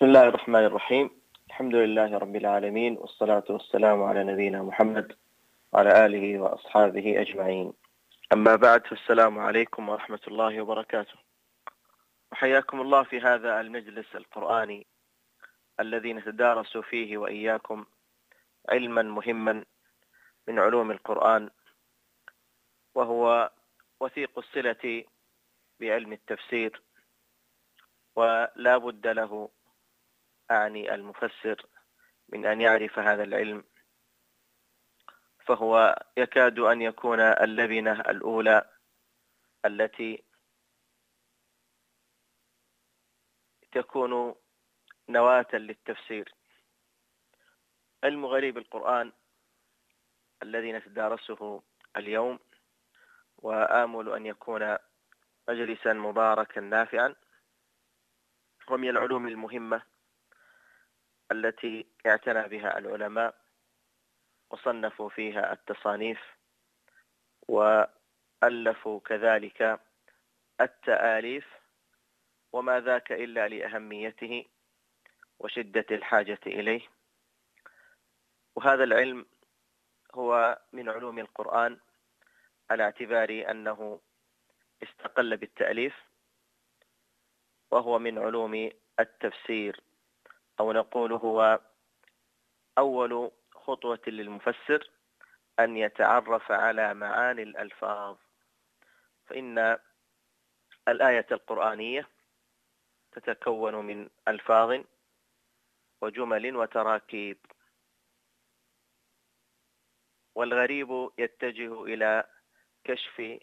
بسم الله الرحمن الرحيم. الحمد لله رب العالمين والصلاة والسلام على نبينا محمد وعلى آله وأصحابه أجمعين. أما بعد فالسلام عليكم ورحمة الله وبركاته. وحياكم الله في هذا المجلس القرآني الذي نتدارس فيه وإياكم علما مهما من علوم القرآن وهو وثيق الصلة بعلم التفسير ولا بد له أعني المفسر من أن يعرف هذا العلم فهو يكاد أن يكون اللبنة الأولى التي تكون نواة للتفسير. علم غريب القرآن الذي نتدارسه اليوم وآمل أن يكون مجلسا مباركا نافعا. ومن العلوم المهمة التي اعتنى بها العلماء وصنفوا فيها التصانيف وألفوا كذلك التآليف وما ذاك إلا لأهميته وشدة الحاجة إليه. وهذا العلم هو من علوم القرآن على اعتبار أنه استقل بالتأليف وهو من علوم التفسير. أو نقول هو أول خطوة للمفسر أن يتعرف على معاني الألفاظ. فإن الآية القرآنية تتكون من ألفاظ وجمل وتراكيب. والغريب يتجه إلى كشف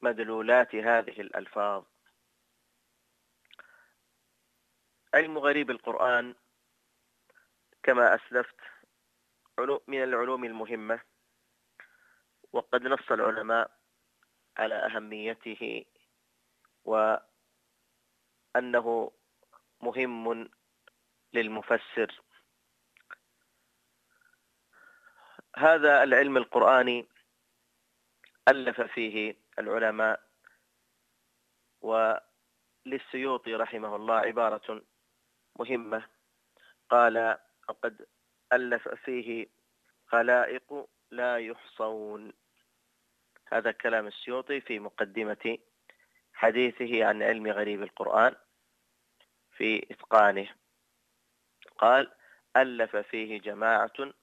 مدلولات هذه الألفاظ. علم غريب القرآن كما أسلفت من العلوم المهمة وقد نص العلماء على أهميته وأنه مهم للمفسر. هذا العلم القرآني ألف فيه العلماء وللسيوطي رحمه الله عبارة مهمة. قال وقد ألف فيه خلائق لا يحصون. هذا كلام السيوطي في مقدمة حديثه عن علم غريب القرآن في إتقانه. قال ألف فيه جماعة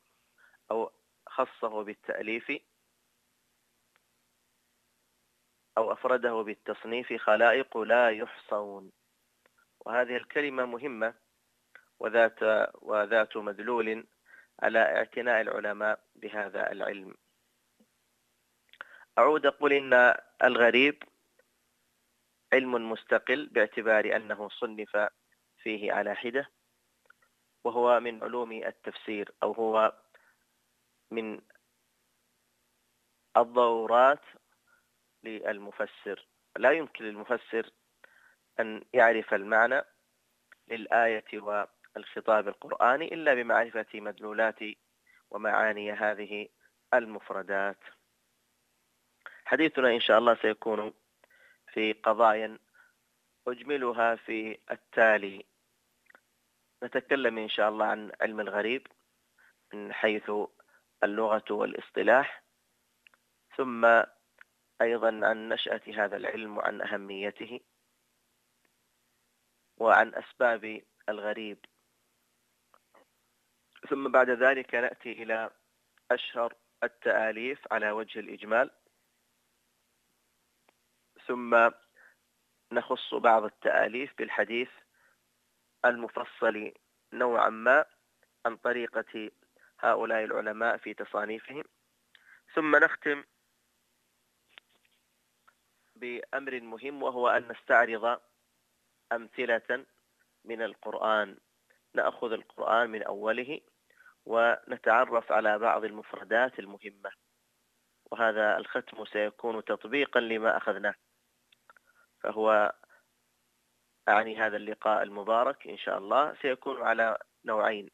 أو خصه بالتأليف أو أفرده بالتصنيف خلائق لا يحصون. وهذه الكلمة مهمة وذات وذات مدلول على اعتناء العلماء بهذا العلم. أعود أقول إن الغريب علم مستقل باعتبار أنه صنف فيه على حدة وهو من علوم التفسير أو هو من الضرورات للمفسر. لا يمكن للمفسر أن يعرف المعنى للآية والخطاب القرآني إلا بمعرفة مدلولات ومعاني هذه المفردات. حديثنا إن شاء الله سيكون في قضايا أجملها في التالي. نتكلم إن شاء الله عن علم الغريب من حيث اللغة والاصطلاح ثم أيضا عن نشأة هذا العلم وعن أهميته وعن أسباب الغريب. ثم بعد ذلك نأتي إلى أشهر التآليف على وجه الإجمال. ثم نخص بعض التآليف بالحديث المفصل نوعا ما عن طريقة هؤلاء العلماء في تصانيفهم. ثم نختم بأمر مهم وهو أن نستعرض أمثلة من القرآن. نأخذ القرآن من أوله. ونتعرف على بعض المفردات المهمة. وهذا الختم سيكون تطبيقا لما أخذناه. فهو أعني هذا اللقاء المبارك إن شاء الله. سيكون على نوعين.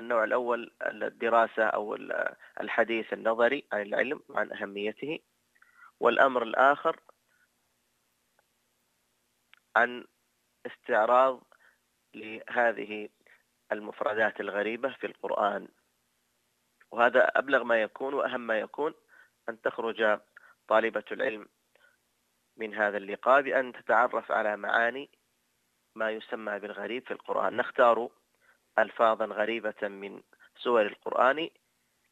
النوع الأول الدراسة أو الحديث النظري عن العلم وعن أهميته. والأمر الآخر عن استعراض لهذه المفردات الغريبة في القرآن. وهذا أبلغ ما يكون وأهم ما يكون أن تخرج طالبة العلم من هذا اللقاء بأن تتعرف على معاني ما يسمى بالغريب في القرآن. نختار ألفاظا غريبة من سور القرآن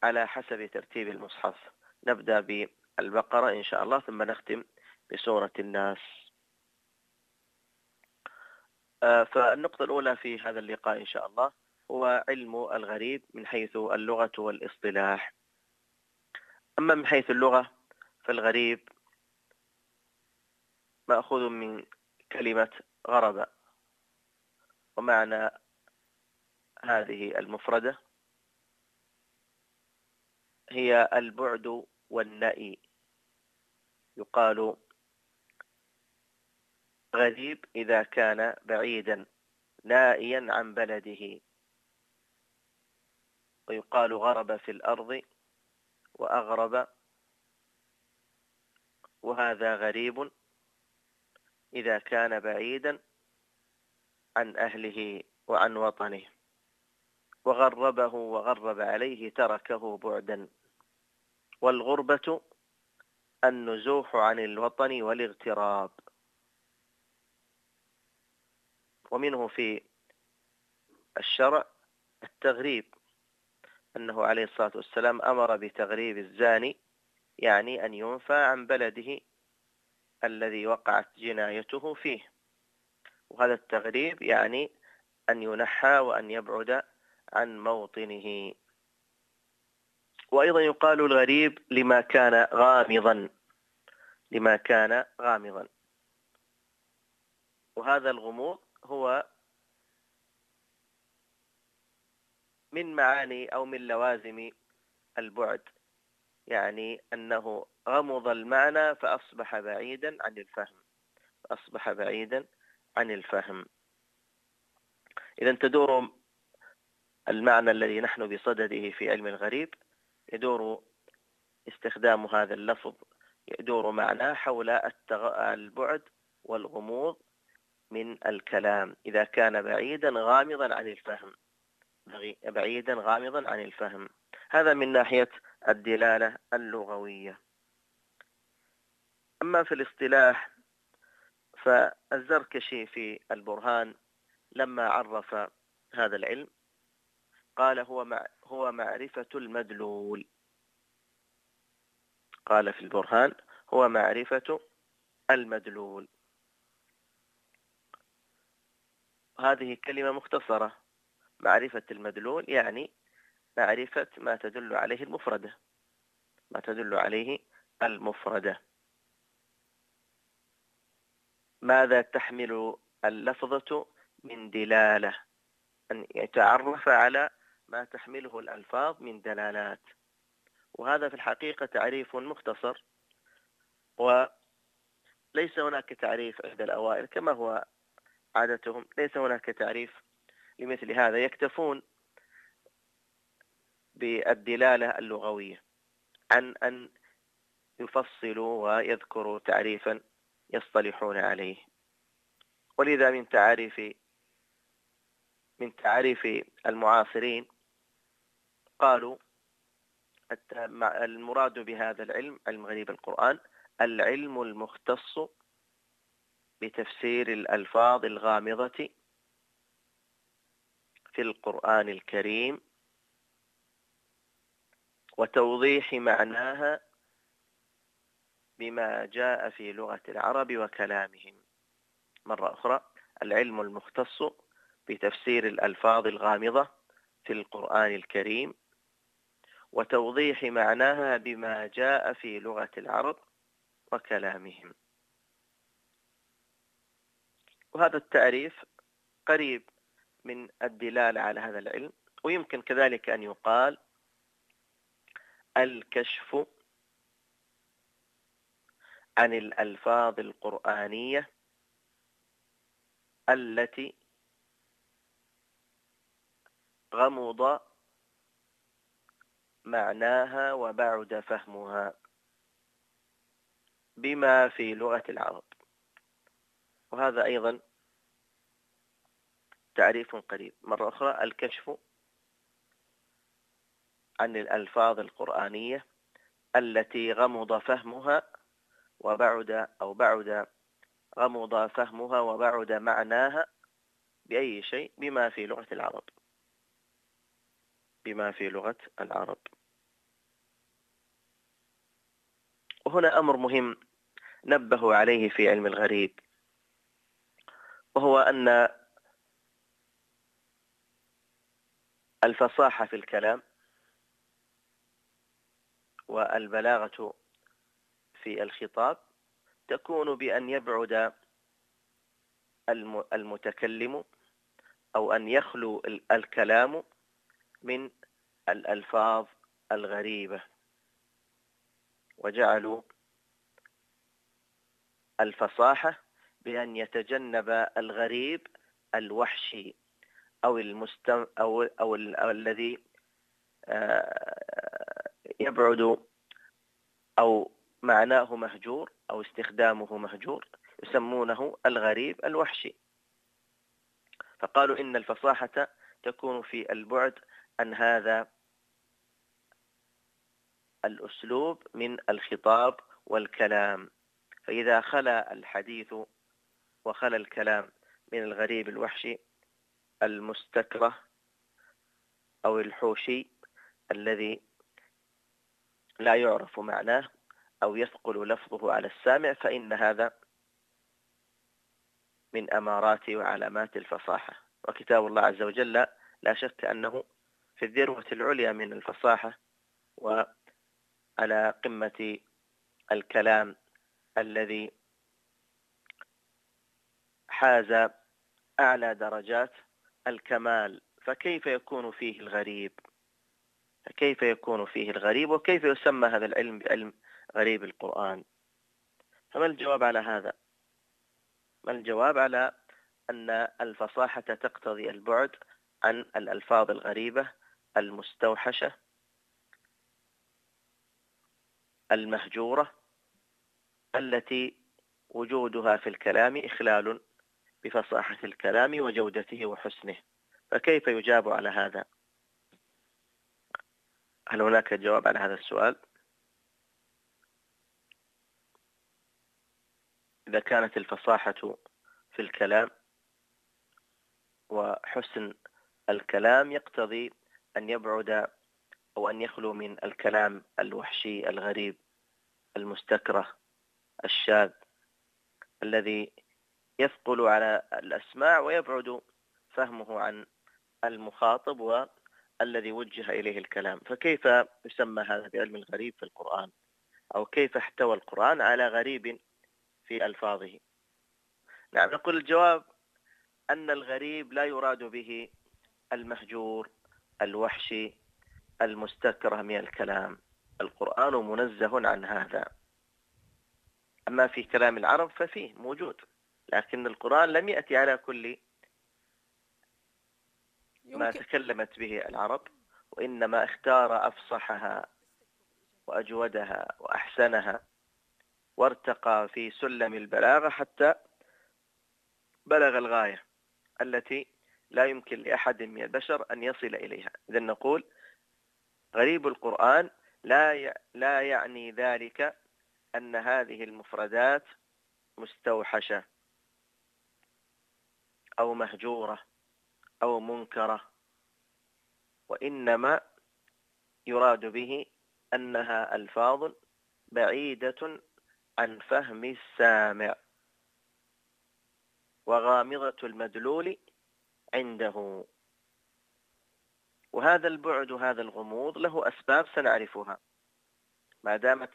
على حسب ترتيب المصحف. نبدأ بالبقرة إن شاء الله ثم نختم بسورة الناس. فالنقطة الأولى في هذا اللقاء إن شاء الله هو علم الغريب من حيث اللغة والاصطلاح. أما من حيث اللغة فالغريب مأخوذ من كلمة غرب ومعنى هذه المفردة هي البعد والنأي يقال غريب إذا كان بعيدا نائيا عن بلده. ويقال غرب في الأرض وأغرب. وهذا غريب إذا كان بعيدا عن أهله وعن وطنه. وغربه وغرب عليه تركه بعدا. والغربة النزوح عن الوطن والاغتراب. ومنه في الشرع التغريب أنه عليه الصلاة والسلام أمر بتغريب الزاني يعني أن ينفى عن بلده الذي وقعت جنايته فيه. وهذا التغريب يعني أن ينحى وأن يبعد عن موطنه. وأيضا يقال الغريب لما كان غامضا لما كان غامضا. وهذا الغموض هو من معاني أو من لوازم البعد يعني أنه غمض المعنى فأصبح بعيدا عن الفهم أصبح بعيدا عن الفهم. إذا تدور المعنى الذي نحن بصدده في علم الغريب يدور استخدام هذا اللفظ يدور معناه حول البعد والغموض من الكلام. إذا كان بعيدا غامضا عن الفهم. بعيدا غامضا عن الفهم. هذا من ناحية الدلالة اللغوية. أما في الاصطلاح فالزركشي في البرهان لما عرف هذا العلم قال هو مع هو معرفة المدلول. قال في البرهان هو معرفة المدلول. هذه كلمة مختصرة. معرفة المدلول يعني معرفة ما تدل عليه المفردة. ما تدل عليه المفردة. ماذا تحمل اللفظة من دلالة؟ أن يتعرف على ما تحمله الألفاظ من دلالات. وهذا في الحقيقة تعريف مختصر. وليس هناك تعريف عند الأوائل كما هو عادتهم ليس هناك تعريف لمثل هذا. يكتفون بالدلالة اللغوية عن أن يفصلوا ويذكروا تعريفا يصطلحون عليه. ولذا من تعاريف من تعريف المعاصرين قالوا المراد بهذا العلم علم غريب القرآن العلم المختص بتفسير الألفاظ الغامضة في القرآن الكريم وتوضيح معناها بما جاء في لغة العرب وكلامهم. مرة أخرى العلم المختص بتفسير الألفاظ الغامضة في القرآن الكريم وتوضيح معناها بما جاء في لغة العرب وكلامهم. وهذا التعريف قريب من الدلالة على هذا العلم ويمكن كذلك أن يقال الكشف عن الألفاظ القرآنية التي غمض معناها وبعد فهمها بما في لغة العرب. وهذا أيضا تعريف قريب. مرة أخرى الكشف عن الألفاظ القرآنية التي غمض فهمها وبعد أو بعد غمض فهمها وبعد معناها بأي شيء بما في لغة العرب. بما في لغة العرب. وهنا أمر مهم نبهوا عليه في علم الغريب وهو أن الفصاحة في الكلام والبلاغة في الخطاب تكون بأن يبعد المتكلم أو أن يخلو الكلام من الألفاظ الغريبة. وجعلوا الفصاحة بأن يتجنب الغريب الوحشي. أو المستم أو أو, أو الذي آه، يبعد أو معناه مهجور أو استخدامه مهجور يسمونه الغريب الوحشي. فقالوا إن الفصاحة تكون في البعد عن هذا الأسلوب من الخطاب والكلام. فإذا خلا الحديث وخلا الكلام من الغريب الوحشي المستكره أو الحوشي الذي لا يعرف معناه أو يثقل لفظه على السامع فإن هذا من أمارات وعلامات الفصاحة. وكتاب الله عز وجل لا شك أنه في الذروة العليا من الفصاحة وعلى قمة الكلام الذي حاز أعلى درجات الكمال فكيف يكون فيه الغريب؟ فكيف يكون فيه الغريب؟ وكيف يسمى هذا العلم بعلم غريب القرآن؟ فما الجواب على هذا؟ ما الجواب على أن الفصاحة تقتضي البعد عن الألفاظ الغريبة المستوحشة المهجورة التي وجودها في الكلام إخلال بفصاحة الكلام وجودته وحسنه. فكيف يجاب على هذا؟ هل هناك جواب على هذا السؤال؟ إذا كانت الفصاحة في الكلام وحسن الكلام يقتضي أن يبعد أو أن يخلو من الكلام الوحشي الغريب المستكره الشاذ الذي يثقل على الأسماع ويبعد فهمه عن المخاطب والذي وجه إليه الكلام. فكيف يسمى هذا بعلم الغريب في القرآن؟ أو كيف احتوى القرآن على غريب في ألفاظه؟ نعم نقول الجواب أن الغريب لا يراد به المهجور الوحشي المستكره من الكلام. القرآن منزه عن هذا. أما في كلام العرب ففيه موجود. لكن القرآن لم يأتي على كل ما تكلمت به العرب وإنما اختار أفصحها وأجودها وأحسنها وارتقى في سلم البلاغة حتى بلغ الغاية التي لا يمكن لأحد من البشر أن يصل إليها. إذا نقول غريب القرآن لا لا يعني ذلك أن هذه المفردات مستوحشة. أو مهجورة أو منكرة وإنما يراد به أنها ألفاظ بعيدة عن فهم السامع وغامضة المدلول عنده. وهذا البعد هذا الغموض له أسباب سنعرفها. ما دامت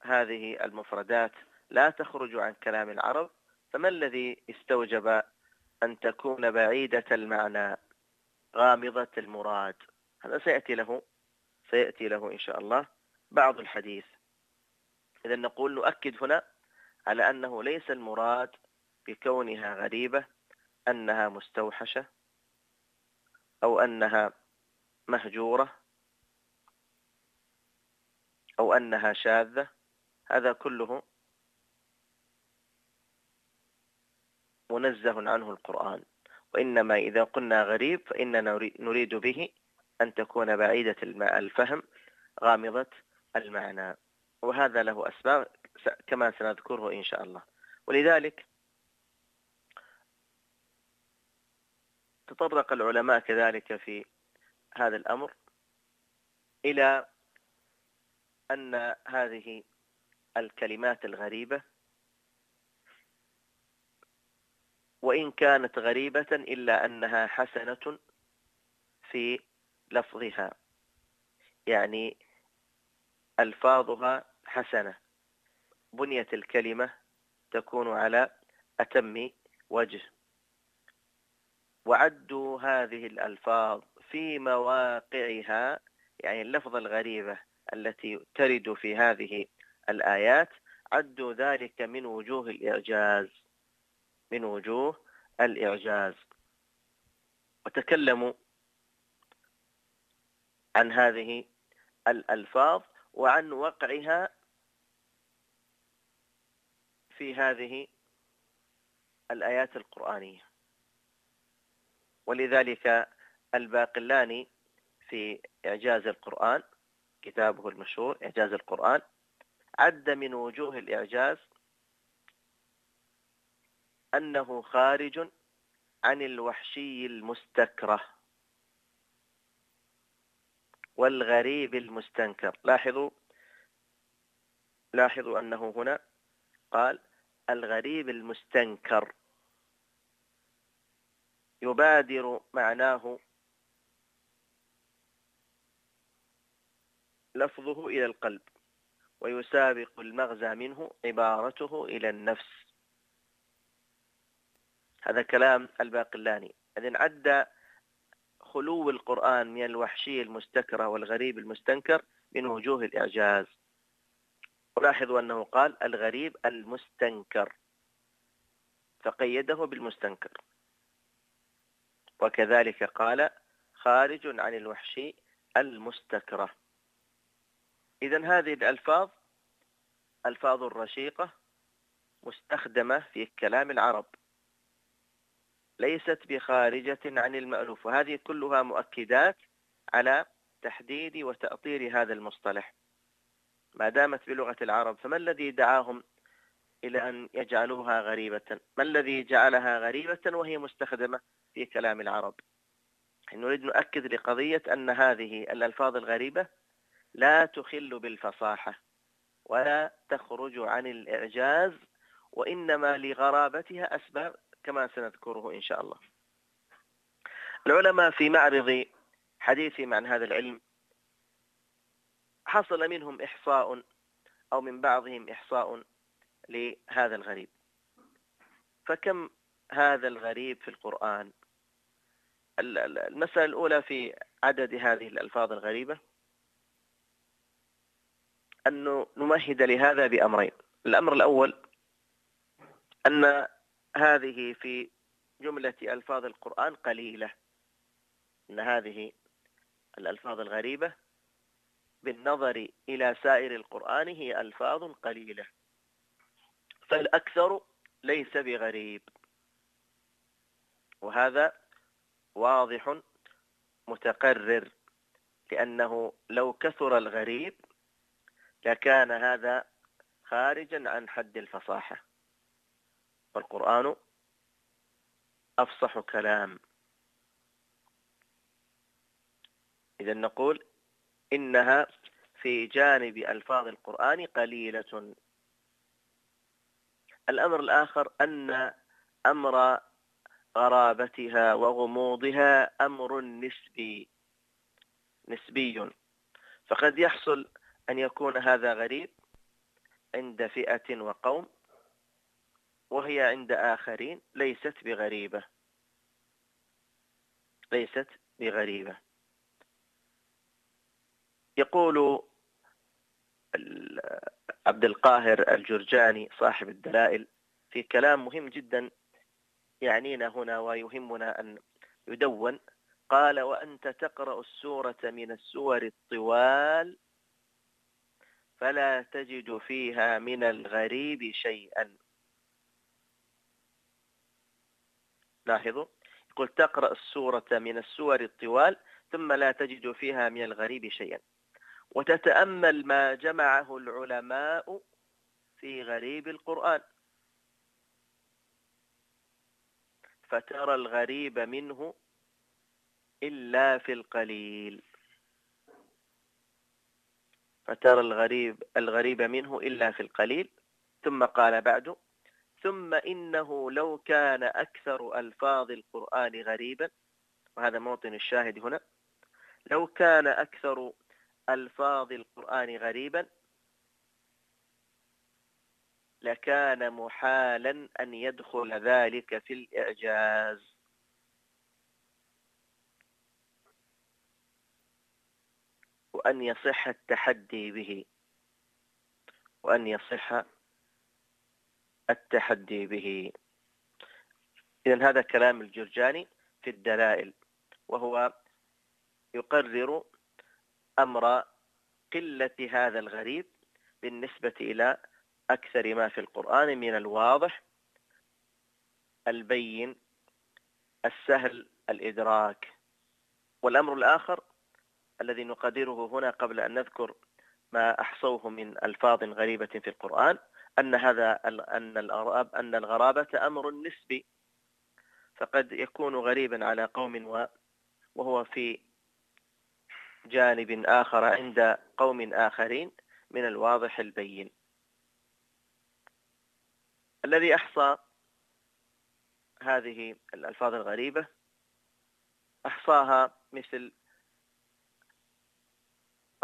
هذه المفردات لا تخرج عن كلام العرب فما الذي استوجب أن تكون بعيدة المعنى غامضة المراد. هذا سيأتي له سيأتي له إن شاء الله بعض الحديث. إذا نقول نؤكد هنا على أنه ليس المراد بكونها غريبة أنها مستوحشة أو أنها مهجورة أو أنها شاذة. هذا كله منزه عنه القرآن. وإنما إذا قلنا غريب فإننا نريد به أن تكون بعيدة الفهم غامضة المعنى. وهذا له أسباب كما سنذكره إن شاء الله. ولذلك تطرق العلماء كذلك في هذا الأمر إلى أن هذه الكلمات الغريبة وإن كانت غريبة إلا أنها حسنة في لفظها. يعني ألفاظها حسنة. بنية الكلمة تكون على أتم وجه. وعدوا هذه الألفاظ في مواقعها يعني اللفظة الغريبة التي ترد في هذه الآيات. عدوا ذلك من وجوه الإعجاز. من وجوه الإعجاز. وتكلموا عن هذه الألفاظ وعن وقعها في هذه الآيات القرآنية. ولذلك الباقلاني في إعجاز القرآن كتابه المشهور إعجاز القرآن عد من وجوه الإعجاز أنه خارج عن الوحشي المستكره والغريب المستنكر. لاحظوا لاحظوا أنه هنا قال الغريب المستنكر. يبادر معناه لفظه إلى القلب ويسابق المغزى منه عبارته إلى النفس. هذا كلام الباقلاني. إذن عد خلو القرآن من الوحشي المستكره والغريب المستنكر من وجوه الإعجاز. ولاحظوا أنه قال الغريب المستنكر. فقيده بالمستنكر. وكذلك قال خارج عن الوحشي المستكره. إذا هذه الألفاظ ألفاظ رشيقة مستخدمة في كلام العرب. ليست بخارجة عن المألوف وهذه كلها مؤكدات على تحديد وتأطير هذا المصطلح. ما دامت بلغة العرب فما الذي دعاهم إلى أن يجعلوها غريبة؟ ما الذي جعلها غريبة وهي مستخدمة في كلام العرب؟ نريد نؤكد لقضية أن هذه الألفاظ الغريبة لا تخل بالفصاحة ولا تخرج عن الإعجاز وإنما لغرابتها أسباب كما سنذكره إن شاء الله. العلماء في معرض حديثهم عن هذا العلم حصل منهم إحصاء أو من بعضهم إحصاء لهذا الغريب. فكم هذا الغريب في القرآن؟ المسألة الأولى في عدد هذه الألفاظ الغريبة. أن نمهد لهذا بأمرين. الأمر الأول أن هذه في جملة ألفاظ القرآن قليلة. أن هذه الألفاظ الغريبة بالنظر إلى سائر القرآن هي ألفاظ قليلة. فالأكثر ليس بغريب. وهذا واضح متقرر لأنه لو كثر الغريب لكان هذا خارجا عن حد الفصاحة. والقرآن أفصح كلام. إذا نقول إنها في جانب ألفاظ القرآن قليلة. الأمر الآخر أن أمر غرابتها وغموضها أمر نسبي نسبي. فقد يحصل أن يكون هذا غريب عند فئة وقوم وهي عند آخرين ليست بغريبة. ليست بغريبة. يقول عبد القاهر الجرجاني صاحب الدلائل في كلام مهم جدا يعنينا هنا ويهمنا أن يدون. قال وأنت تقرأ السورة من السور الطوال فلا تجد فيها من الغريب شيئا. لاحظوا يقول تقرأ السورة من السور الطوال ثم لا تجد فيها من الغريب شيئا. وتتأمل ما جمعه العلماء في غريب القرآن. فترى الغريب منه إلا في القليل. فترى الغريب الغريب منه إلا في القليل. ثم قال بعد ثم إنه لو كان أكثر ألفاظ القرآن غريبا وهذا موطن الشاهد هنا لو كان أكثر ألفاظ القرآن غريبا لكان محالا أن يدخل ذلك في الإعجاز. وأن يصح التحدي به وأن يصح التحدي به. إذا هذا كلام الجرجاني في الدلائل وهو يقرر أمر قلة هذا الغريب بالنسبة إلى أكثر ما في القرآن من الواضح البين السهل الإدراك. والأمر الآخر الذي نقدره هنا قبل أن نذكر ما أحصوه من ألفاظ غريبة في القرآن أن هذا أن الغراب أن الغرابة أمر نسبي فقد يكون غريبا على قوم وهو في جانب آخر عند قوم آخرين من الواضح البين. الذي أحصى هذه الألفاظ الغريبة أحصاها مثل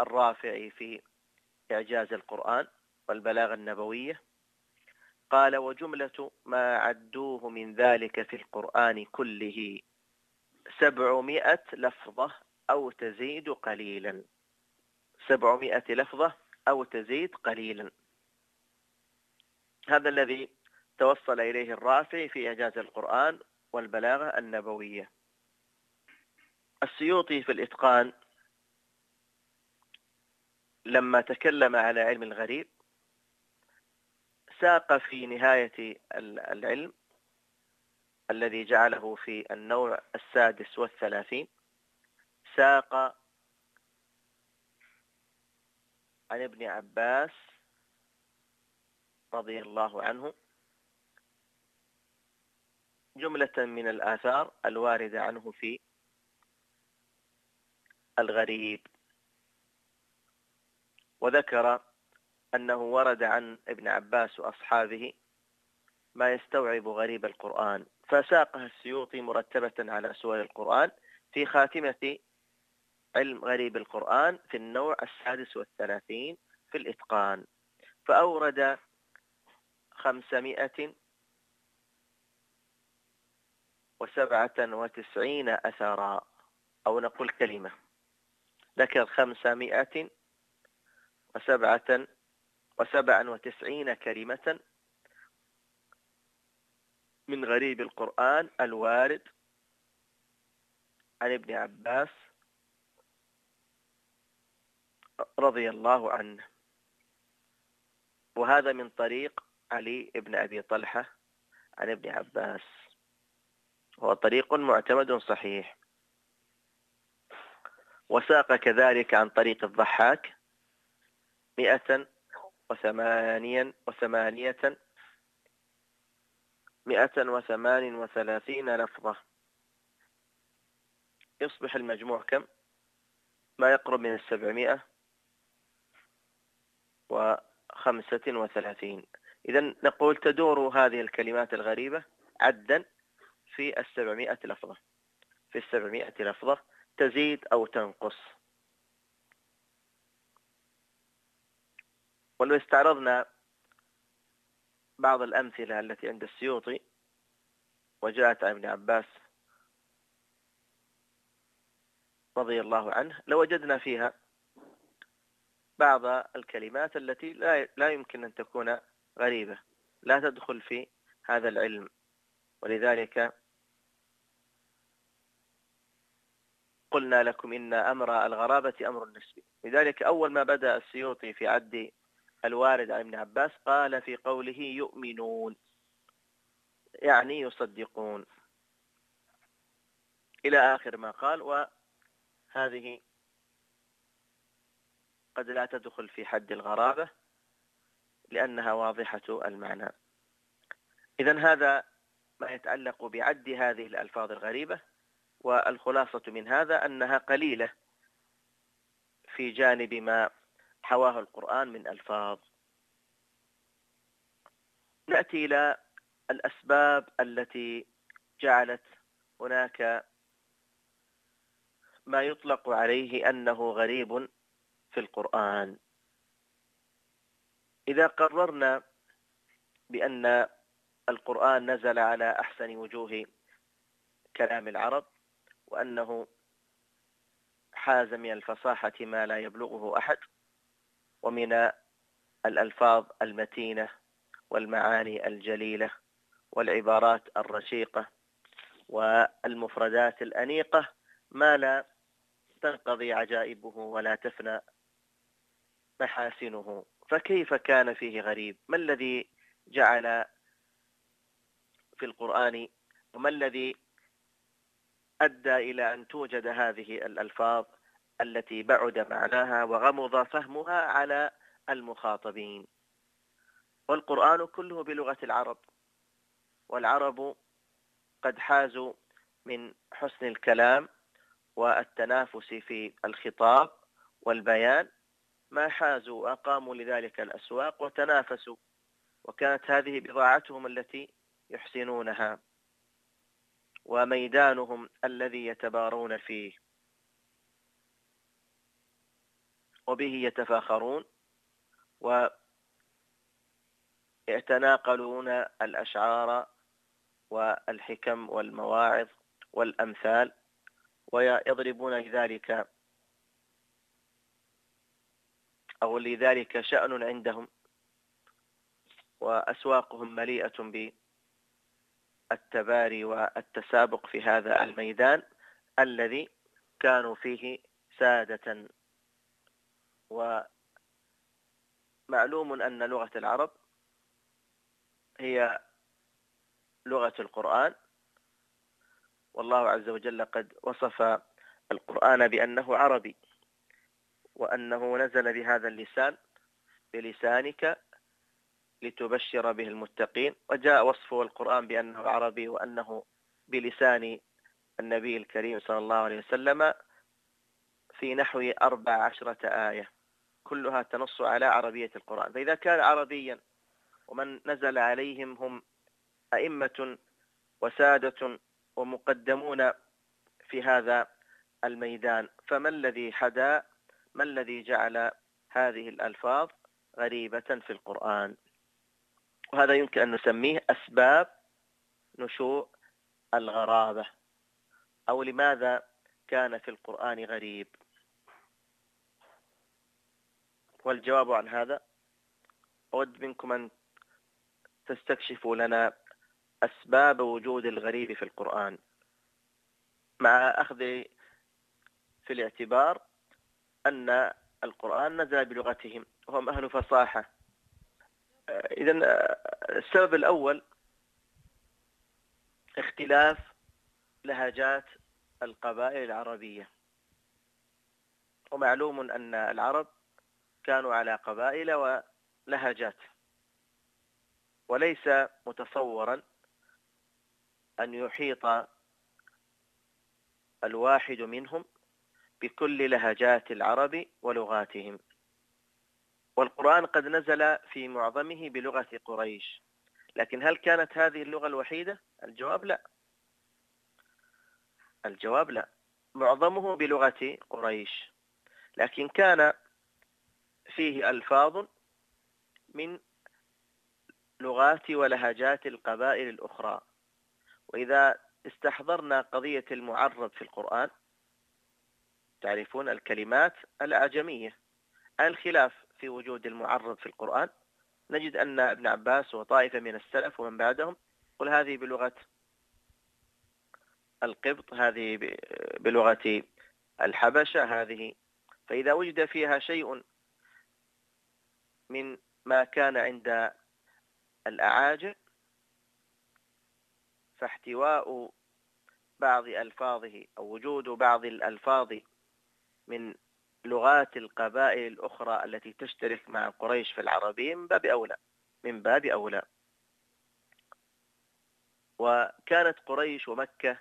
الرافعي في إعجاز القرآن. والبلاغة النبوية قال وجملة ما عدوه من ذلك في القرآن كله سبعمائة لفظة أو تزيد قليلا. سبعمائة لفظة أو تزيد قليلا. هذا الذي توصل إليه الرافع في إعجاز القرآن والبلاغة النبوية. السيوطي في الإتقان لما تكلم على علم الغريب ساق في نهاية العلم الذي جعله في النوع السادس والثلاثين. ساق عن ابن عباس رضي الله عنه جملة من الآثار الواردة عنه في الغريب. وذكر أنه ورد عن ابن عباس وأصحابه ما يستوعب غريب القرآن فساقها السيوطي مرتبة على سور القرآن في خاتمة علم غريب القرآن في النوع السادس والثلاثين في الإتقان. فأورد خمسمائة وسبعة وتسعين أثرا أو نقول كلمة. ذكر خمسمائة وسبعة وسبعا وتسعين كلمة من غريب القرآن الوارد عن ابن عباس رضي الله عنه. وهذا من طريق علي بن أبي طلحة عن ابن عباس. هو طريق معتمد صحيح. وساق كذلك عن طريق الضحاك مئة وثمانيا وثمانية مئة وثمان وثلاثين لفظة. يصبح المجموع كم؟ ما يقرب من السبعمائة وخمسة وثلاثين. إذا نقول تدور هذه الكلمات الغريبة عدا في السبعمائة لفظة. في السبعمائة لفظة تزيد أو تنقص. ولو استعرضنا بعض الأمثلة التي عند السيوطي وجاءت عن ابن عباس رضي الله عنه لوجدنا فيها بعض الكلمات التي لا لا يمكن أن تكون غريبة لا تدخل في هذا العلم. ولذلك قلنا لكم إن أمر الغرابة أمر نسبي لذلك أول ما بدأ السيوطي في عد الوارد عن ابن عباس قال في قوله يؤمنون يعني يصدقون. إلى آخر ما قال وهذه قد لا تدخل في حد الغرابة لأنها واضحة المعنى. إذا هذا ما يتعلق بعد هذه الألفاظ الغريبة والخلاصة من هذا أنها قليلة في جانب ما حواه القرآن من ألفاظ. نأتي إلى الأسباب التي جعلت هناك ما يطلق عليه أنه غريب في القرآن. إذا قررنا بأن القرآن نزل على أحسن وجوه كلام العرب وأنه حاز من الفصاحة ما لا يبلغه أحد ومن الألفاظ المتينة والمعاني الجليلة والعبارات الرشيقة والمفردات الأنيقة ما لا تنقضي عجائبه ولا تفنى محاسنه. فكيف كان فيه غريب؟ ما الذي جعل في القرآن وما الذي أدى إلى أن توجد هذه الألفاظ؟ التي بعد معناها وغمض فهمها على المخاطبين. والقرآن كله بلغة العرب والعرب قد حازوا من حسن الكلام والتنافس في الخطاب والبيان. ما حازوا وأقاموا لذلك الأسواق وتنافسوا وكانت هذه بضاعتهم التي يحسنونها. وميدانهم الذي يتبارون فيه. وبه يتفاخرون ويتناقلون الأشعار والحكم والمواعظ والأمثال ويضربون لذلك أو لذلك شأن عندهم وأسواقهم مليئة بالتباري والتسابق في هذا الميدان الذي كانوا فيه سادة ومعلوم أن لغة العرب هي لغة القرآن والله عز وجل قد وصف القرآن بأنه عربي وأنه نزل بهذا اللسان بلسانك لتبشر به المتقين وجاء وصفه القرآن بأنه عربي وأنه بلسان النبي الكريم صلى الله عليه وسلم في نحو أربع عشرة آية. كلها تنص على عربية القرآن. فإذا كان عربيا ومن نزل عليهم هم أئمة وسادة ومقدمون في هذا الميدان فما الذي حدا ما الذي جعل هذه الألفاظ غريبة في القرآن؟ وهذا يمكن أن نسميه أسباب نشوء الغرابة. أو لماذا كان في القرآن غريب؟ والجواب عن هذا أود منكم أن تستكشفوا لنا أسباب وجود الغريب في القرآن. مع أخذ في الاعتبار أن القرآن نزل بلغتهم وهم أهل فصاحة. إذا السبب الأول اختلاف لهجات القبائل العربية. ومعلوم أن العرب كانوا على قبائل ولهجات. وليس متصورا أن يحيط الواحد منهم بكل لهجات العرب ولغاتهم. والقرآن قد نزل في معظمه بلغة قريش. لكن هل كانت هذه اللغة الوحيدة؟ الجواب لا. الجواب لا. معظمه بلغة قريش. لكن كان فيه ألفاظ من لغات ولهجات القبائل الأخرى. وإذا استحضرنا قضية المعرب في القرآن تعرفون الكلمات الأعجمية. الخلاف في وجود المعرب في القرآن نجد أن ابن عباس وطائفة من السلف ومن بعدهم قل هذه بلغة القبط هذه بلغة الحبشة هذه. فإذا وجد فيها شيء من ما كان عند الأعاجم فاحتواء بعض ألفاظه أو وجود بعض الألفاظ من لغات القبائل الأخرى التي تشترك مع قريش في العربية من باب أولى من باب أولى. وكانت قريش ومكة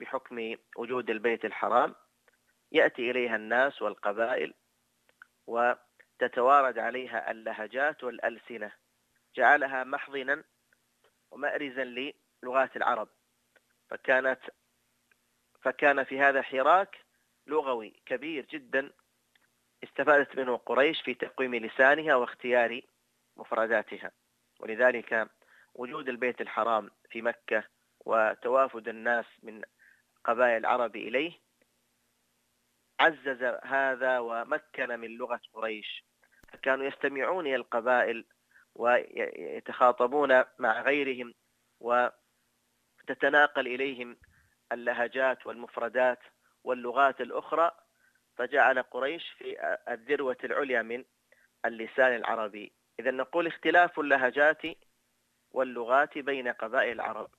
بحكم وجود البيت الحرام يأتي إليها الناس والقبائل وتتوارد عليها اللهجات والألسنة. جعلها محضنا ومأرزا للغات العرب. فكانت فكان في هذا حراك لغوي كبير جدا استفادت منه قريش في تقويم لسانها واختيار مفرداتها. ولذلك وجود البيت الحرام في مكة وتوافد الناس من قبائل العرب إليه عزز هذا ومكن من لغة قريش. فكانوا يستمعون إلى القبائل ويتخاطبون مع غيرهم وتتناقل إليهم اللهجات والمفردات واللغات الأخرى فجعل قريش في الذروة العليا من اللسان العربي. إذا نقول اختلاف اللهجات واللغات بين قبائل العرب.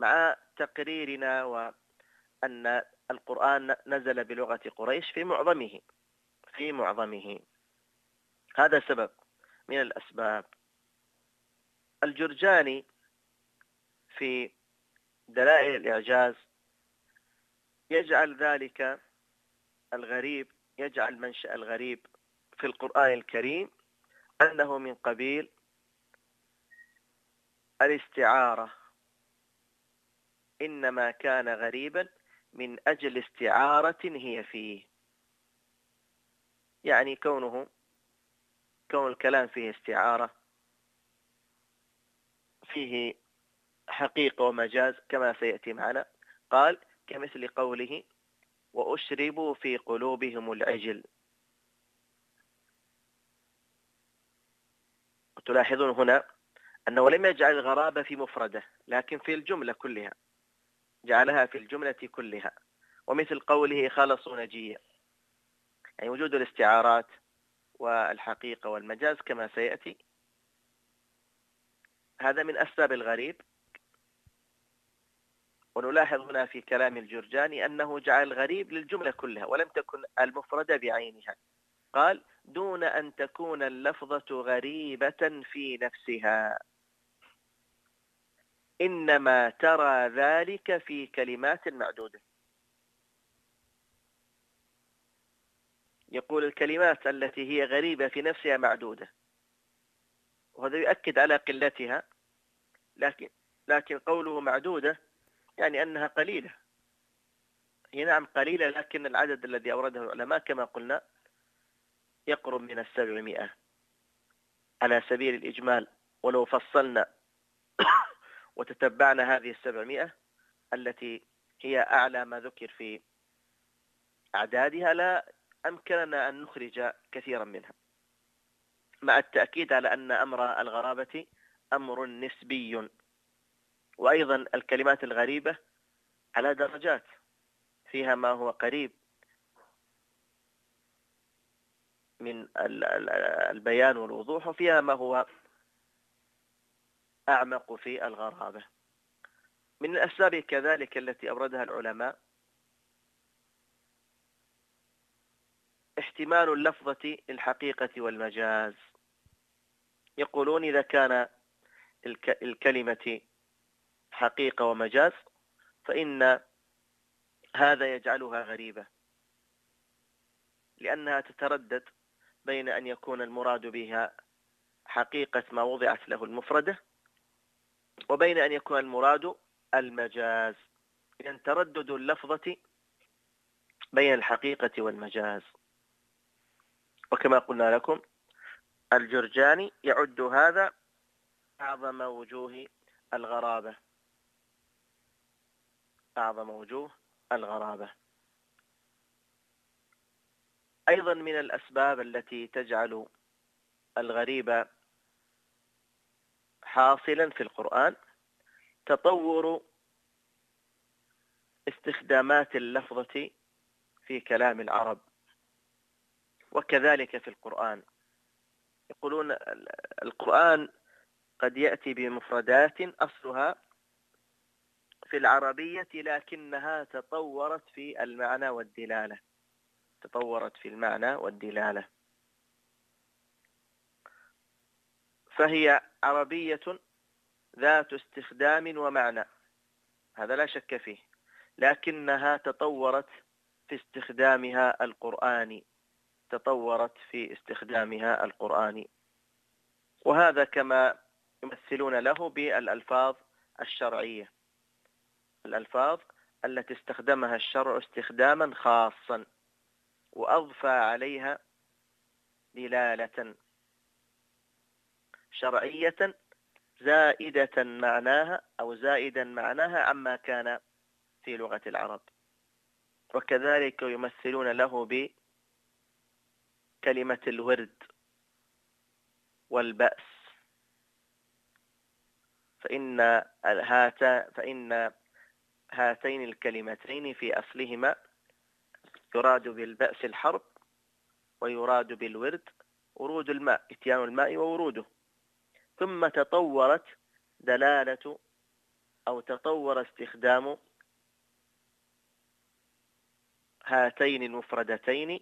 مع تقريرنا وأن القرآن نزل بلغة قريش في معظمه في معظمه. هذا سبب من الأسباب. الجرجاني في دلائل الإعجاز يجعل ذلك الغريب يجعل منشأ الغريب في القرآن الكريم أنه من قبيل الاستعارة. إنما كان غريبا من أجل استعارة هي فيه. يعني كونه كون الكلام فيه استعارة فيه حقيقة ومجاز كما سيأتي معنا. قال كمثل قوله وأشربوا في قلوبهم العجل. تلاحظون هنا أنه لم يجعل الغرابة في مفردة لكن في الجملة كلها. جعلها في الجملة كلها ومثل قوله خلصوا نجيا. يعني وجود الاستعارات والحقيقة والمجاز كما سيأتي. هذا من أسباب الغريب. ونلاحظ هنا في كلام الجرجاني أنه جعل الغريب للجملة كلها ولم تكن المفردة بعينها. قال دون أن تكون اللفظة غريبة في نفسها. إنما ترى ذلك في كلمات معدودة. يقول الكلمات التي هي غريبة في نفسها معدودة. وهذا يؤكد على قلتها لكن لكن قوله معدودة يعني أنها قليلة. هي نعم قليلة لكن العدد الذي أورده العلماء كما قلنا يقرب من السبعمائة. على سبيل الإجمال ولو فصلنا وتتبعنا هذه السبعمائة التي هي أعلى ما ذكر في أعدادها لا أمكننا أن نخرج كثيرا منها. مع التأكيد على أن أمر الغرابة أمر نسبي. وأيضا الكلمات الغريبة على درجات فيها ما هو قريب من البيان والوضوح وفيها ما هو أعمق في الغرابة. من الأسباب كذلك التي أوردها العلماء احتمال اللفظة الحقيقة والمجاز. يقولون إذا كان الكلمة حقيقة ومجاز فإن هذا يجعلها غريبة لأنها تتردد بين أن يكون المراد بها حقيقة ما وضعت له المفردة وبين أن يكون المراد المجاز. إذا تردد اللفظة بين الحقيقة والمجاز. وكما قلنا لكم الجرجاني يعد هذا أعظم وجوه الغرابة. أعظم وجوه الغرابة. أيضا من الأسباب التي تجعل الغريب حاصلا في القرآن تطور استخدامات اللفظة في كلام العرب وكذلك في القرآن. يقولون القرآن قد يأتي بمفردات أصلها في العربية لكنها تطورت في المعنى والدلالة. تطورت في المعنى والدلالة. فهي عربية ذات استخدام ومعنى. هذا لا شك فيه. لكنها تطورت في استخدامها القرآني تطورت في استخدامها القرآني وهذا كما يمثلون له بالألفاظ الشرعية. الألفاظ التي استخدمها الشرع استخداما خاصا. وأضفى عليها دلالة. شرعية زائدة معناها أو زائدا معناها عما كان في لغة العرب. وكذلك يمثلون له بكلمة الورد والبأس. فإن هات فإن هاتين الكلمتين في أصلهما يراد بالبأس الحرب ويراد بالورد ورود الماء إتيان الماء ووروده. ثم تطورت دلالة أو تطور استخدام هاتين المفردتين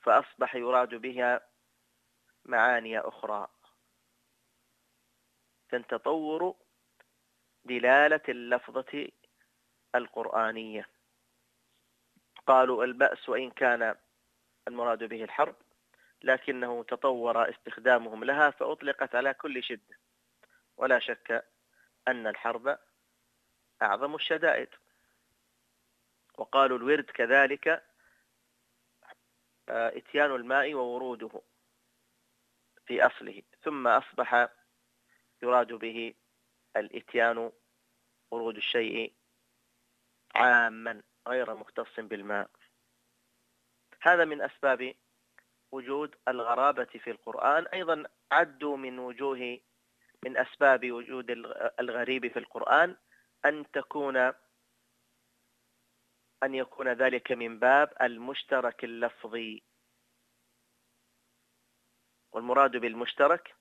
فأصبح يراد بها معاني أخرى. تتطور دلالة اللفظة القرآنية. قالوا البأس وإن كان المراد به الحرب. لكنه تطور استخدامهم لها فأطلقت على كل شدة. ولا شك أن الحرب أعظم الشدائد. وقالوا الورد كذلك آه، إتيان الماء ووروده في أصله. ثم أصبح يراد به الإتيان ورود الشيء عاما غير مختص بالماء. هذا من أسباب وجود الغرابة في القرآن. أيضا عدوا من وجوه من أسباب وجود الغريب في القرآن أن تكون أن يكون ذلك من باب المشترك اللفظي. والمراد بالمشترك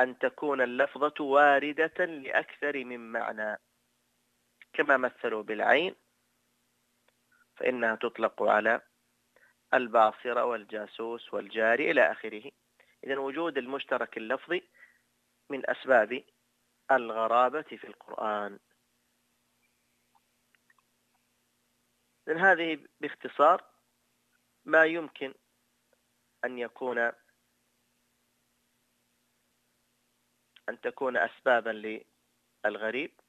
أن تكون اللفظة واردة لأكثر من معنى. كما مثلوا بالعين فإنها تطلق على الباصرة والجاسوس والجاري إلى آخره. إذا وجود المشترك اللفظي من أسباب الغرابة في القرآن. إذن هذه باختصار ما يمكن أن يكون أن تكون أسبابا للغريب.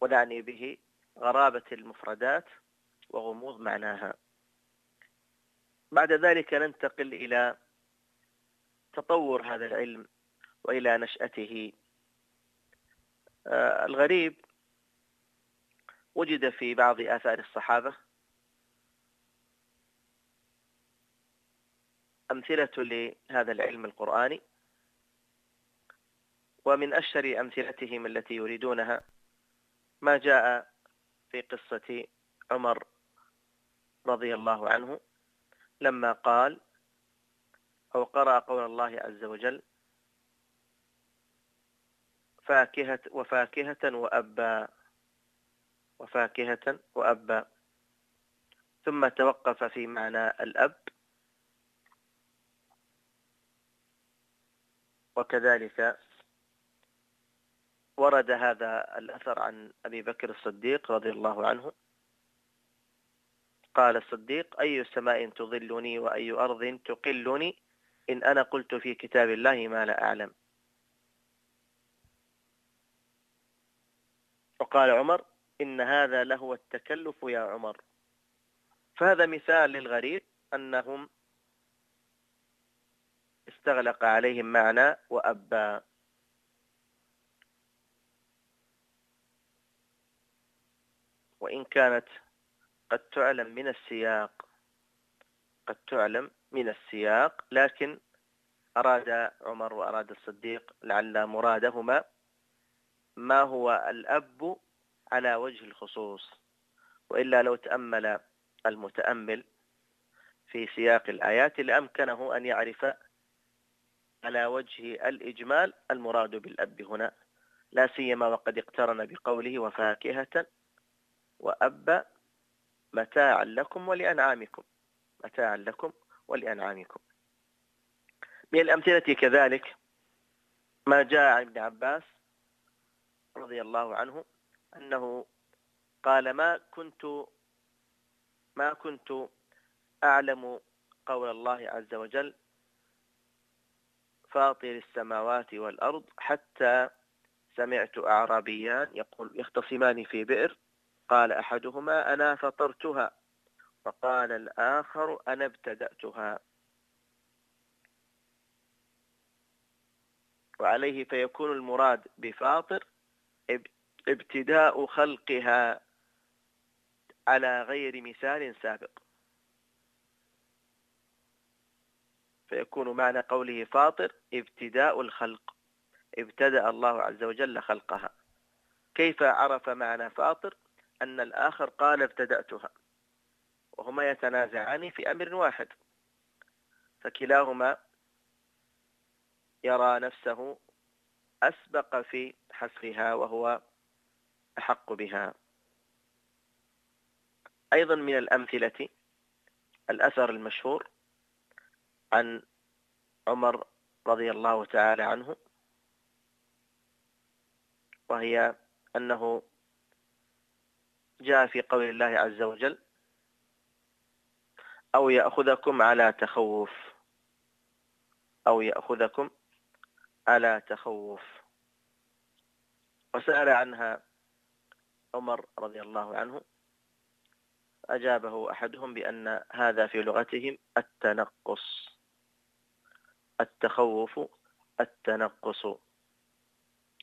ونعني به غرابة المفردات وغموض معناها. بعد ذلك ننتقل إلى تطور هذا العلم وإلى نشأته. آه، الغريب وجد في بعض آثار الصحابة أمثلة لهذا العلم القرآني ومن أشهر أمثلتهم التي يريدونها ما جاء في قصة عمر رضي الله عنه لما قال أو قرأ قول الله عز وجل فاكهة وفاكهة وأبا وفاكهة وأبا. ثم توقف في معنى الأب. وكذلك ورد هذا الأثر عن أبي بكر الصديق رضي الله عنه. قال الصديق أي سماء تظلني وأي أرض تقلني إن أنا قلت في كتاب الله ما لا أعلم. وقال عمر إن هذا لهو التكلف يا عمر. فهذا مثال للغريب أنهم استغلق عليهم معنى وأبى. وإن كانت قد تعلم من السياق قد تعلم من السياق لكن أراد عمر وأراد الصديق لعل مرادهما ما هو الأب على وجه الخصوص وإلا لو تأمل المتأمل في سياق الآيات لأمكنه أن يعرف على وجه الإجمال المراد بالأب هنا لا سيما وقد اقترن بقوله وفاكهة وأب متاعا لكم ولأنعامكم. متاعا لكم ولأنعامكم. من الأمثلة كذلك ما جاء عن ابن عباس رضي الله عنه أنه قال ما كنت ما كنت أعلم قول الله عز وجل فاطر السماوات والأرض حتى سمعت أعرابيان يقول يختصمان في بئر قال أحدهما أنا فطرتها وقال الآخر أنا ابتدأتها. وعليه فيكون المراد بفاطر ابتداء خلقها على غير مثال سابق. فيكون معنى قوله فاطر ابتداء الخلق ابتدأ الله عز وجل خلقها. كيف عرف معنى فاطر؟ أن الآخر قال ابتدأتها وهما يتنازعان في أمر واحد فكلاهما يرى نفسه أسبق في حسرها وهو أحق بها. أيضا من الأمثلة الأثر المشهور عن عمر رضي الله تعالى عنه وهي أنه جاء في قول الله عز وجل أو يأخذكم على تخوف. أو يأخذكم على تخوف. وسأل عنها عمر رضي الله عنه أجابه أحدهم بأن هذا في لغتهم التنقص. التخوف التنقص.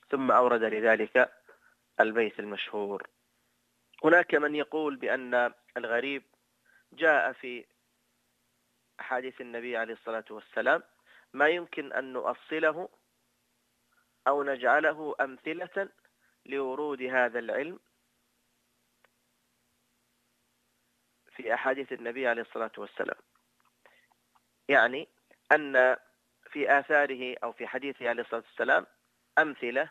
ثم أورد لذلك البيت المشهور. هناك من يقول بأن الغريب جاء في أحاديث النبي عليه الصلاة والسلام ما يمكن أن نؤصله أو نجعله أمثلة لورود هذا العلم في أحاديث النبي عليه الصلاة والسلام. يعني أن في آثاره أو في حديثه عليه الصلاة والسلام أمثلة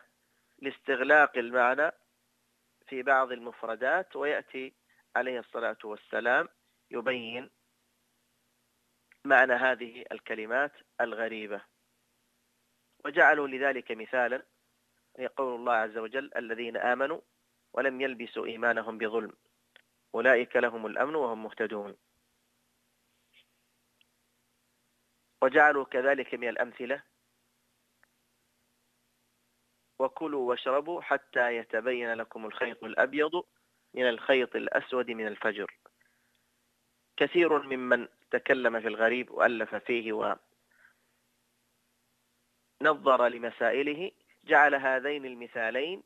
لاستغلاق المعنى في بعض المفردات ويأتي عليه الصلاة والسلام يبين معنى هذه الكلمات الغريبة. وجعلوا لذلك مثالا يقول الله عز وجل الذين آمنوا ولم يلبسوا إيمانهم بظلم أولئك لهم الأمن وهم مهتدون. وجعلوا كذلك من الأمثلة وكلوا واشربوا حتى يتبين لكم الخيط الأبيض من الخيط الأسود من الفجر. كثير ممن تكلم في الغريب وألف فيه ونظر لمسائله جعل هذين المثالين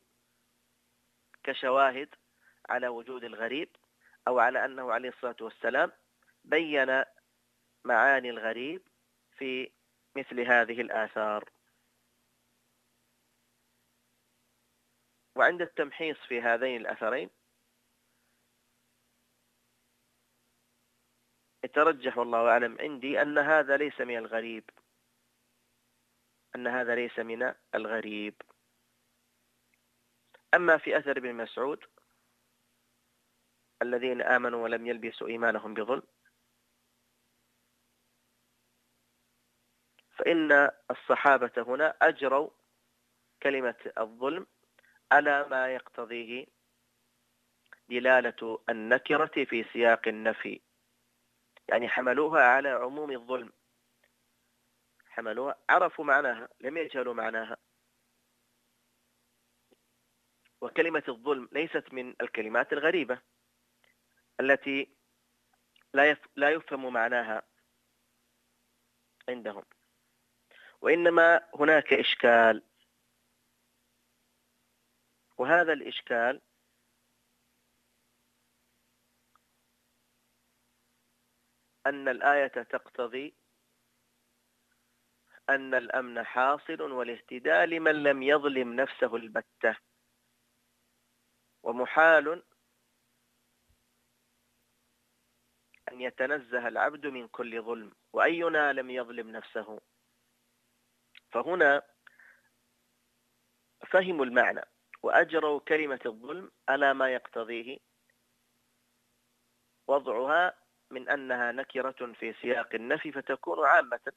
كشواهد على وجود الغريب أو على أنه عليه الصلاة والسلام بين معاني الغريب في مثل هذه الآثار. وعند التمحيص في هذين الأثرين يترجح والله أعلم عندي أن هذا ليس من الغريب. أن هذا ليس من الغريب. أما في أثر ابن مسعود الذين آمنوا ولم يلبسوا إيمانهم بظلم فإن الصحابة هنا أجروا كلمة الظلم على ما يقتضيه دلالة النكرة في سياق النفي. يعني حملوها على عموم الظلم. حملوها عرفوا معناها لم يجهلوا معناها. وكلمة الظلم ليست من الكلمات الغريبة التي لا لا يفهم معناها عندهم. وإنما هناك إشكال وهذا الإشكال أن الآية تقتضي أن الأمن حاصل والاهتداء لمن لم يظلم نفسه البتة. ومحال أن يتنزه العبد من كل ظلم وأينا لم يظلم نفسه؟ فهنا فهموا المعنى. وأجروا كلمة الظلم على ما يقتضيه؟ وضعها من أنها نكرة في سياق النفي فتكون عامة.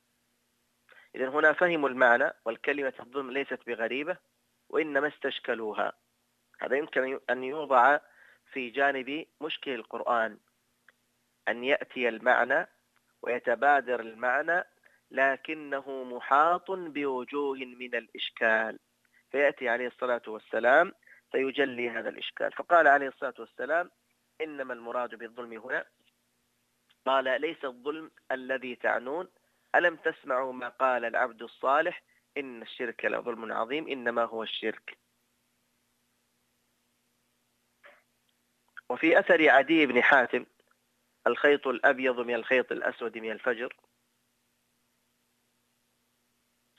إذا هنا فهموا المعنى والكلمة الظلم ليست بغريبة وإنما استشكلوها. هذا يمكن أن يوضع في جانب مشكل القرآن. أن يأتي المعنى ويتبادر المعنى لكنه محاط بوجوه من الإشكال. فيأتي عليه الصلاة والسلام فيجلي هذا الإشكال. فقال عليه الصلاة والسلام إنما المراد بالظلم هنا. قال ليس الظلم الذي تعنون. ألم تسمعوا ما قال العبد الصالح؟ إن الشرك لظلم عظيم إنما هو الشرك. وفي أثر عدي بن حاتم الخيط الأبيض من الخيط الأسود من الفجر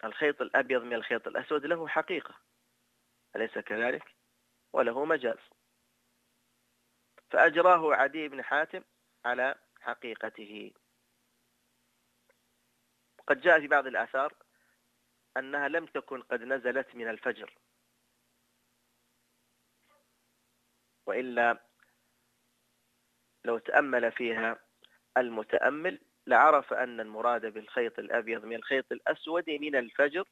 الخيط الأبيض من الخيط الأسود له حقيقة أليس كذلك؟ وله مجاز. فأجراه عدي بن حاتم على حقيقته. قد جاء في بعض الآثار أنها لم تكن قد نزلت من الفجر وإلا لو تأمل فيها المتأمل لعرف أن المراد بالخيط الأبيض من الخيط الأسود من الفجر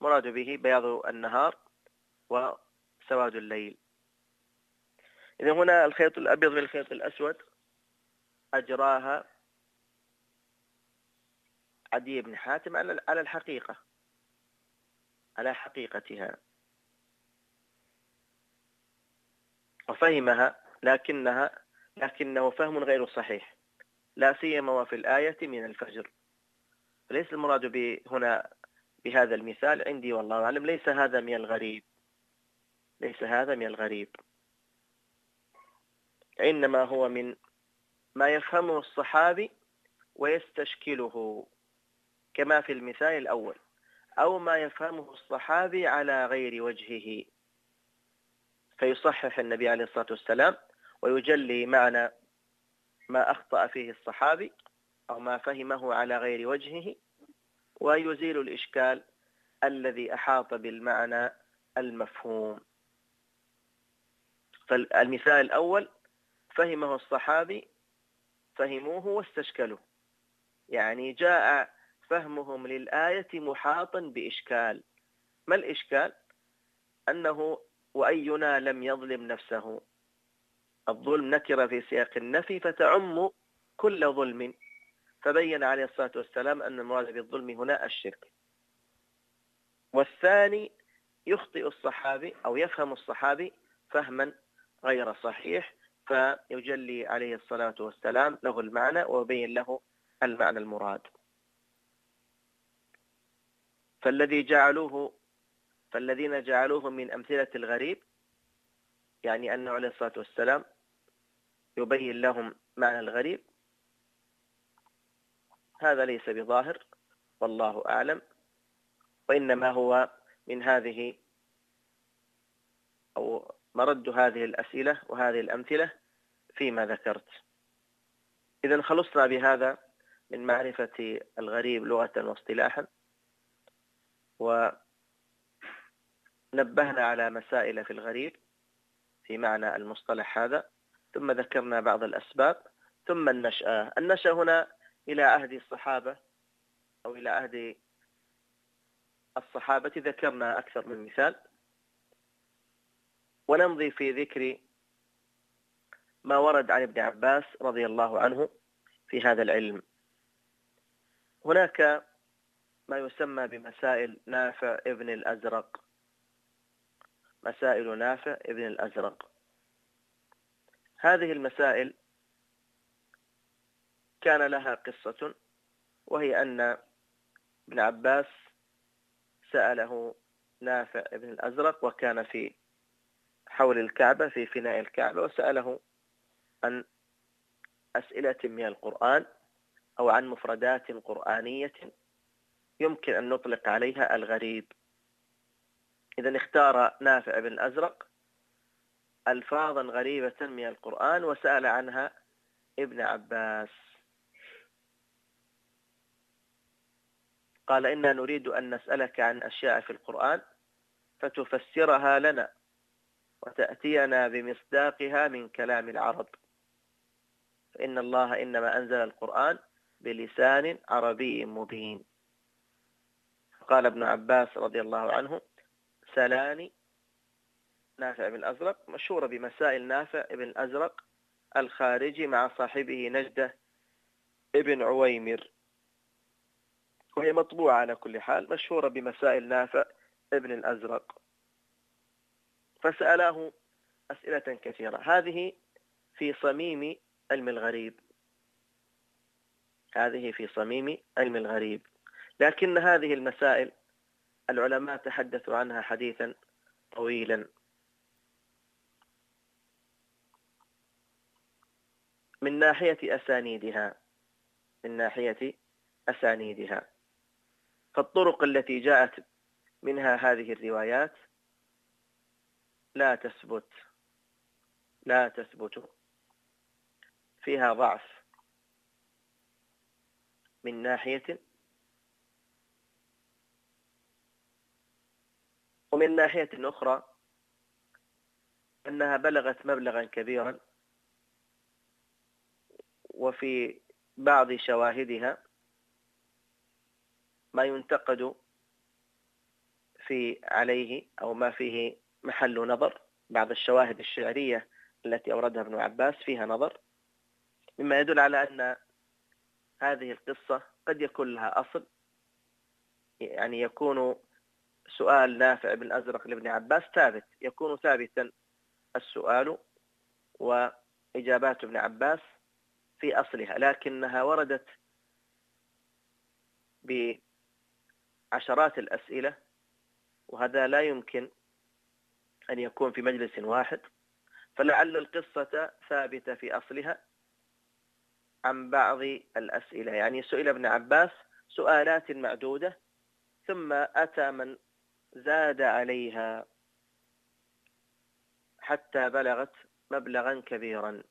مراد به بياض النهار وسواد الليل. إذا هنا الخيط الأبيض من الخيط الأسود أجراها عدي بن حاتم على الحقيقة على حقيقتها. وفهمها لكنها لكنه فهم غير صحيح. لا سيما وفي الآية من الفجر. ليس المراد هنا بهذا المثال؟ عندي والله أعلم. ليس هذا من الغريب. ليس هذا من الغريب. إنما هو من ما يفهمه الصحابي ويستشكله كما في المثال الأول أو ما يفهمه الصحابي على غير وجهه. فيصحح النبي عليه الصلاة والسلام ويجلي معنى ما أخطأ فيه الصحابي أو ما فهمه على غير وجهه ويزيل الإشكال الذي أحاط بالمعنى المفهوم. فالمثال الأول فهمه الصحابي فهموه واستشكلوا يعني جاء فهمهم للآية محاطا بإشكال. ما الإشكال؟ أنه وأينا لم يظلم نفسه. الظلم نكر في سياق النفي فتعم كل ظلم. فبين عليه الصلاة والسلام أن المراد بالظلم هنا الشرك. والثاني يخطئ الصحابي أو يفهم الصحابي فهما غير صحيح فيجلي عليه الصلاة والسلام له المعنى ويبين له المعنى المراد. فالذي جعلوه فالذين جعلوه من أمثلة الغريب يعني أنه عليه الصلاة والسلام يبين لهم معنى الغريب. هذا ليس بظاهر والله أعلم. وإنما هو من هذه أو مرد هذه الأسئلة وهذه الأمثلة فيما ذكرت. إذا خلصنا بهذا من معرفة الغريب لغة واصطلاحا ونبهنا على مسائل في الغريب في معنى المصطلح هذا. ثم ذكرنا بعض الأسباب ثم النشأة. النشأة هنا إلى عهد الصحابة أو إلى عهد الصحابة. ذكرنا أكثر من مثال. ونمضي في ذكر ما ورد عن ابن عباس رضي الله عنه في هذا العلم. هناك ما يسمى بمسائل نافع ابن الأزرق. مسائل نافع ابن الأزرق. هذه المسائل كان لها قصة وهي أن ابن عباس سأله نافع ابن الأزرق وكان في حول الكعبة في فناء الكعبة وسأله عن أسئلة من القرآن أو عن مفردات قرآنية يمكن أن نطلق عليها الغريب. إذا اختار نافع بن الأزرق ألفاظا غريبة من القرآن وسأل عنها ابن عباس. قال إنا نريد أن نسألك عن أشياء في القرآن فتفسرها لنا وتأتينا بمصداقها من كلام العرب. فإن الله إنما أنزل القرآن بلسان عربي مبين. قال ابن عباس رضي الله عنه سلاني نافع بن الأزرق مشهورة بمسائل نافع بن الأزرق الخارجي مع صاحبه نجدة ابن عويمر. وهي مطبوعة على كل حال مشهورة بمسائل نافع ابن الأزرق. فسأله أسئلة كثيرة. هذه في صميم علم الغريب. هذه في صميم علم الغريب. لكن هذه المسائل العلماء تحدثوا عنها حديثا طويلا. من ناحية أسانيدها من ناحية أسانيدها. فالطرق التي جاءت منها هذه الروايات لا تثبت لا تثبت فيها ضعف من ناحية ومن ناحية أخرى أنها بلغت مبلغا كبيرا. وفي بعض شواهدها ما ينتقد في عليه أو ما فيه محل نظر. بعض الشواهد الشعرية التي أوردها ابن عباس فيها نظر مما يدل على أن هذه القصة قد يكون لها أصل. يعني يكون سؤال نافع بن أزرق لابن عباس ثابت يكون ثابتا السؤال وإجابات ابن عباس في أصلها لكنها وردت بعشرات الأسئلة وهذا لا يمكن أن يكون في مجلس واحد. فلعل القصة ثابتة في أصلها عن بعض الأسئلة. يعني سئل ابن عباس سؤالات معدودة ثم أتى من زاد عليها حتى بلغت مبلغا كبيرا.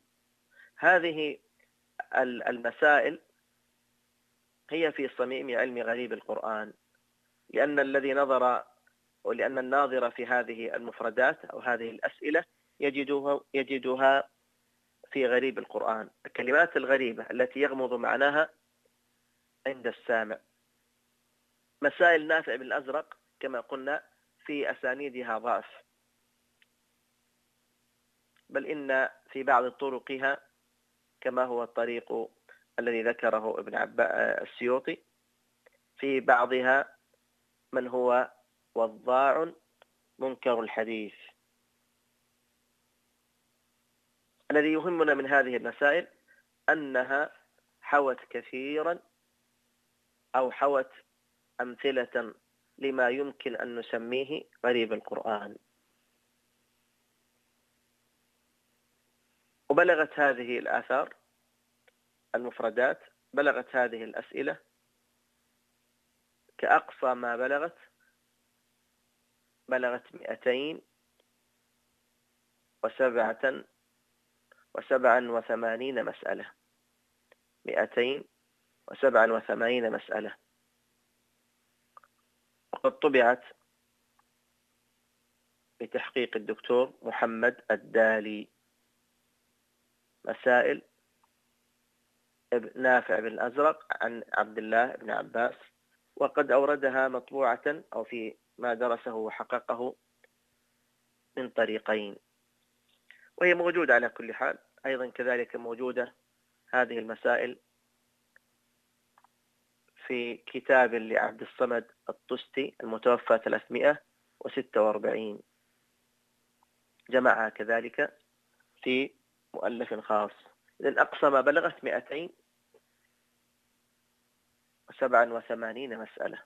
هذه المسائل هي في صميم علم غريب القرآن لأن الذي نظر ولأن الناظر في هذه المفردات أو هذه الأسئلة يجدها, يجدها في غريب القرآن. الكلمات الغريبة التي يغمض معناها عند السامع. مسائل نافع بن الأزرق كما قلنا في أسانيدها ضعف. بل إن في بعض طرقها كما هو الطريق الذي ذكره ابن عباس السيوطي. في بعضها من هو وضاع منكر الحديث. الذي يهمنا من هذه المسائل أنها حوت كثيرا أو حوت أمثلة لما يمكن أن نسميه غريب القرآن. وبلغت هذه الآثار المفردات بلغت هذه الأسئلة كأقصى ما بلغت بلغت مئتين وسبعة وسبعا وثمانين مسألة. مئتين وسبعا وثمانين مسألة. وقد طبعت بتحقيق الدكتور محمد الدالي. مسائل نافع بن الأزرق عن عبد الله بن عباس وقد أوردها مطبوعة أو في ما درسه وحققه من طريقين. وهي موجودة على كل حال أيضا كذلك موجودة هذه المسائل في كتاب لعبد الصمد الطستي المتوفى 346 جمعها كذلك في مؤلف خاص. إذن أقصى ما بلغت 287 مسألة.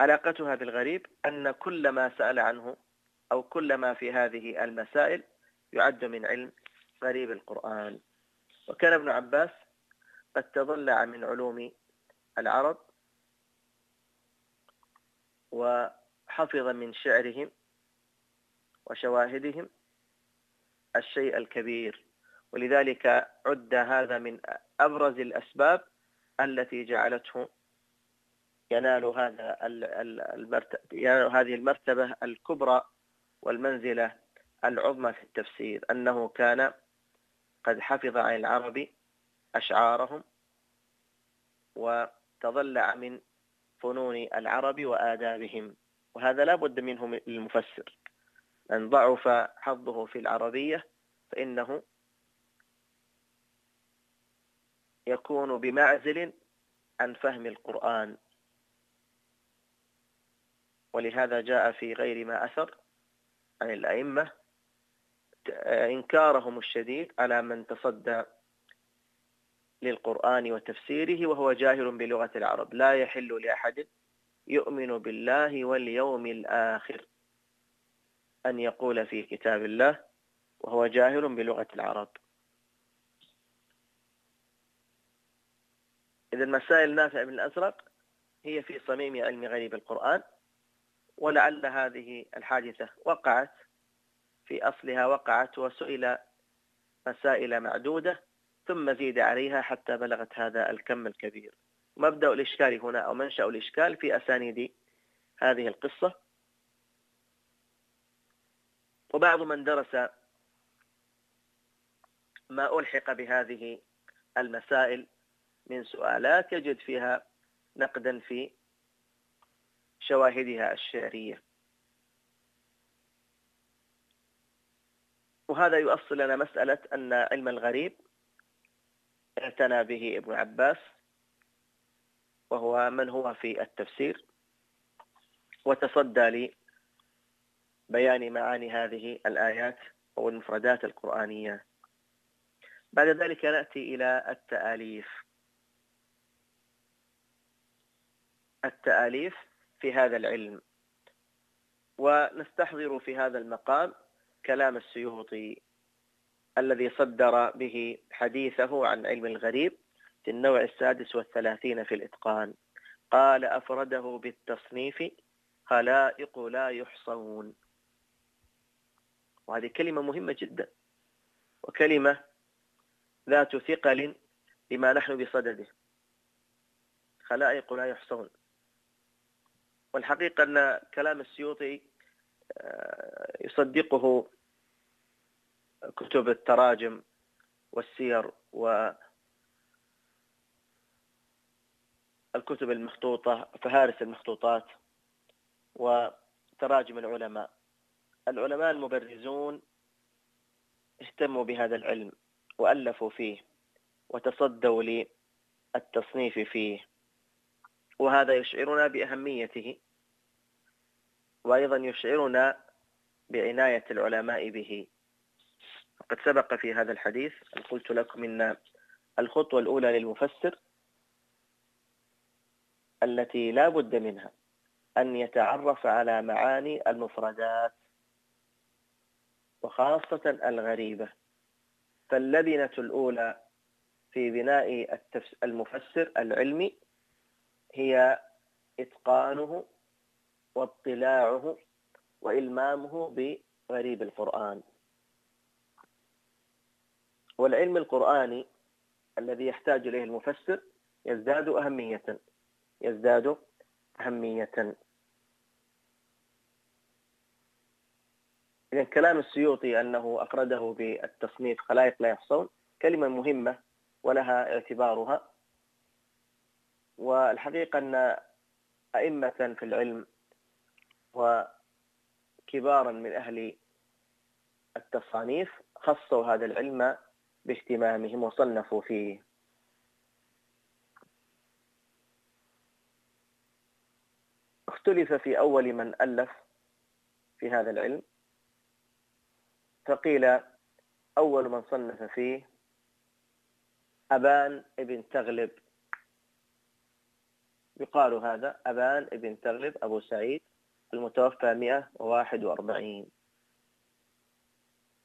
علاقتها بالغريب أن كل ما سأل عنه أو كل ما في هذه المسائل يعد من علم غريب القرآن. وكان ابن عباس قد تضلع من علوم العرب وحفظ من شعرهم وشواهدهم الشيء الكبير. ولذلك عد هذا من أبرز الأسباب التي جعلته ينال هذا ينال هذه المرتبة الكبرى والمنزلة العظمى في التفسير. أنه كان قد حفظ عن العرب أشعارهم وتضلع من فنون العرب وآدابهم. وهذا لا بد منه للمفسر من ضعف حظه في العربية فإنه يكون بمعزل عن فهم القرآن. ولهذا جاء في غير ما أثر عن الأئمة إنكارهم الشديد على من تصدى للقرآن وتفسيره وهو جاهل بلغة العرب. لا يحل لأحد يؤمن بالله واليوم الآخر. أن يقول في كتاب الله وهو جاهل بلغة العرب. إذا مسائل نافع بن الأزرق هي في صميم علم غريب القرآن ولعل هذه الحادثة وقعت في أصلها وقعت وسئل مسائل معدودة ثم زيد عليها حتى بلغت هذا الكم الكبير. مبدأ الإشكال هنا أو منشأ الإشكال في أسانيد هذه القصة. وبعض من درس ما ألحق بهذه المسائل من سؤالات يجد فيها نقدا في شواهدها الشعرية. وهذا يؤصل لنا مسألة أن علم الغريب اعتنى به ابن عباس وهو من هو في التفسير وتصدى لبيان معاني هذه الآيات أو المفردات القرآنية. بعد ذلك نأتي إلى التآليف. التآليف في هذا العلم. ونستحضر في هذا المقام كلام السيوطي الذي صدر به حديثه عن علم الغريب في النوع السادس والثلاثين في الإتقان. قال أفرده بالتصنيف خلائق لا يحصون. وهذه كلمة مهمة جدا وكلمة ذات ثقل بما نحن بصدده. خلائق لا يحصون. والحقيقة أن كلام السيوطي آه، يصدقه كتب التراجم والسير و الكتب المخطوطة فهارس المخطوطات وتراجم العلماء. العلماء المبرزون اهتموا بهذا العلم وألفوا فيه وتصدوا للتصنيف فيه وهذا يشعرنا بأهميته وأيضا يشعرنا بعناية العلماء به. وقد سبق في هذا الحديث قلت لكم إن الخطوة الأولى للمفسر التي لا بد منها أن يتعرف على معاني المفردات. وخاصة الغريبة. فاللبنة الأولى في بناء المفسر العلمي هي إتقانه واطلاعه وإلمامه بغريب القرآن. والعلم القرآني الذي يحتاج إليه المفسر يزداد أهمية يزداد أهمية. إذا كلام السيوطي أنه أفرده بالتصنيف خلائق لا يحصون كلمة مهمة ولها اعتبارها. والحقيقة أن أئمة في العلم وكبارا من أهل التصانيف خصوا هذا العلم باهتمامهم وصنفوا فيه. اختلف في أول من ألف في هذا العلم. فقيل أول من صنف فيه أبان ابن تغلب. يقال هذا أبان ابن تغلب أبو سعيد المتوفى 141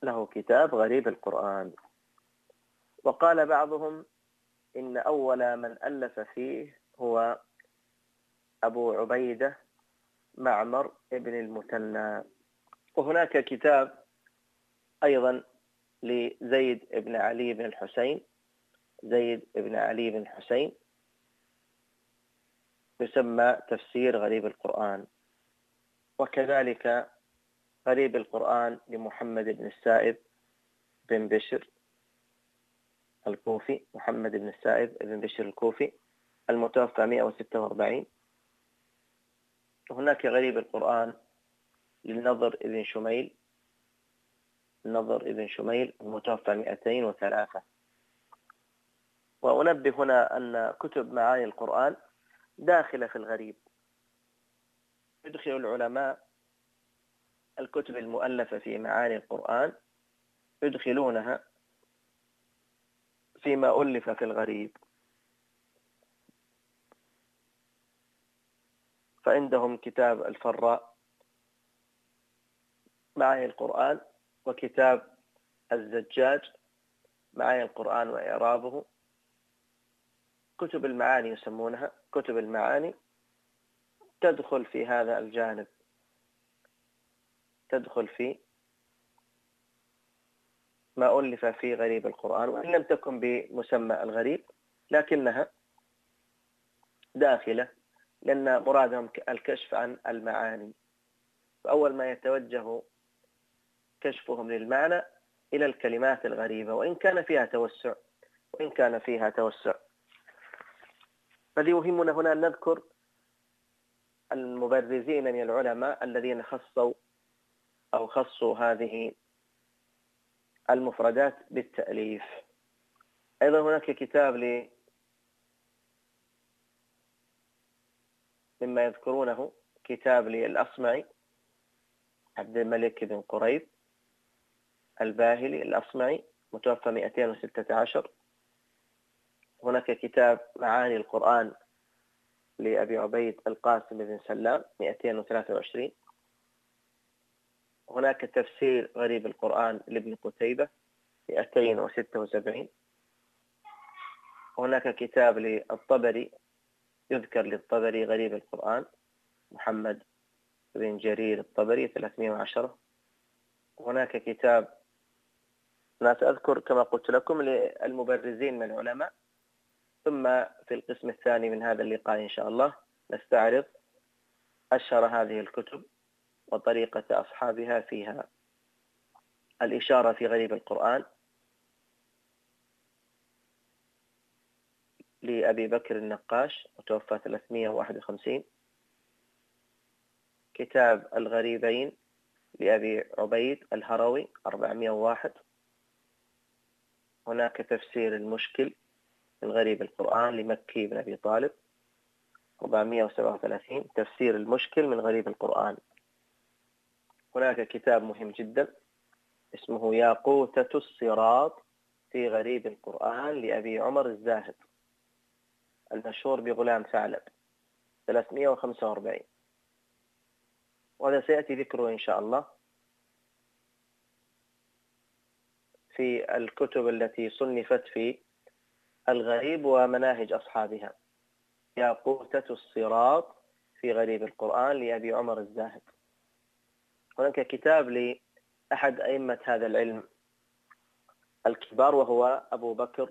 له كتاب غريب القرآن. وقال بعضهم إن أول من ألف فيه هو أبو عبيدة معمر ابن المثنى. وهناك كتاب أيضا لزيد بن علي بن الحسين زيد بن علي بن الحسين يسمى تفسير غريب القرآن. وكذلك غريب القرآن لمحمد بن السائب بن بشر الكوفي محمد بن السائب بن بشر الكوفي المتوفى 146 هناك غريب القرآن للنظر ابن شميل النظر ابن شميل المتوفى 203 وأنبه هنا أن كتب معاني القرآن داخلة في الغريب. يدخل العلماء الكتب المؤلفة في معاني القرآن يدخلونها فيما ألف في الغريب. فعندهم كتاب الفراء معاني القرآن وكتاب الزجاج معاني القرآن وإعرابه. كتب المعاني يسمونها. كتب المعاني تدخل في هذا الجانب. تدخل في ما ألف في غريب القرآن وإن لم تكن بمسمى الغريب لكنها داخلة لأن مرادهم الكشف عن المعاني. فأول ما يتوجه كشفهم للمعنى إلى الكلمات الغريبة وإن كان فيها توسع وإن كان فيها توسع. فالذي يهمنا هنا أن نذكر المبرزين من العلماء الذين خصوا أو خصوا هذه المفردات بالتأليف. أيضا هناك كتاب ل مما يذكرونه كتاب للأصمعي عبد الملك بن قريب. الباهلي الأصمعي متوفى 216 هناك كتاب معاني القرآن لأبي عبيد القاسم بن سلام 223 هناك تفسير غريب القرآن لابن قتيبة 276 هناك كتاب للطبري يذكر للطبري غريب القرآن محمد بن جرير الطبري 310 هناك كتاب أنا سأذكر كما قلت لكم للمبرزين من العلماء. ثم في القسم الثاني من هذا اللقاء إن شاء الله نستعرض أشهر هذه الكتب وطريقة أصحابها فيها. الإشارة في غريب القرآن لأبي بكر النقاش متوفى 351 كتاب الغريبين لأبي عبيد الهروي 401 هناك تفسير المشكل من غريب القرآن لمكي بن أبي طالب 437 تفسير المشكل من غريب القرآن. هناك كتاب مهم جدا اسمه ياقوتة الصراط في غريب القرآن لأبي عمر الزاهد المشهور بغلام ثعلب 345 وهذا سيأتي ذكره إن شاء الله. في الكتب التي صنفت في الغريب ومناهج أصحابها. ياقوتة الصراط في غريب القرآن لأبي عمر الزاهد. هناك كتاب لأحد أئمة هذا العلم الكبار وهو أبو بكر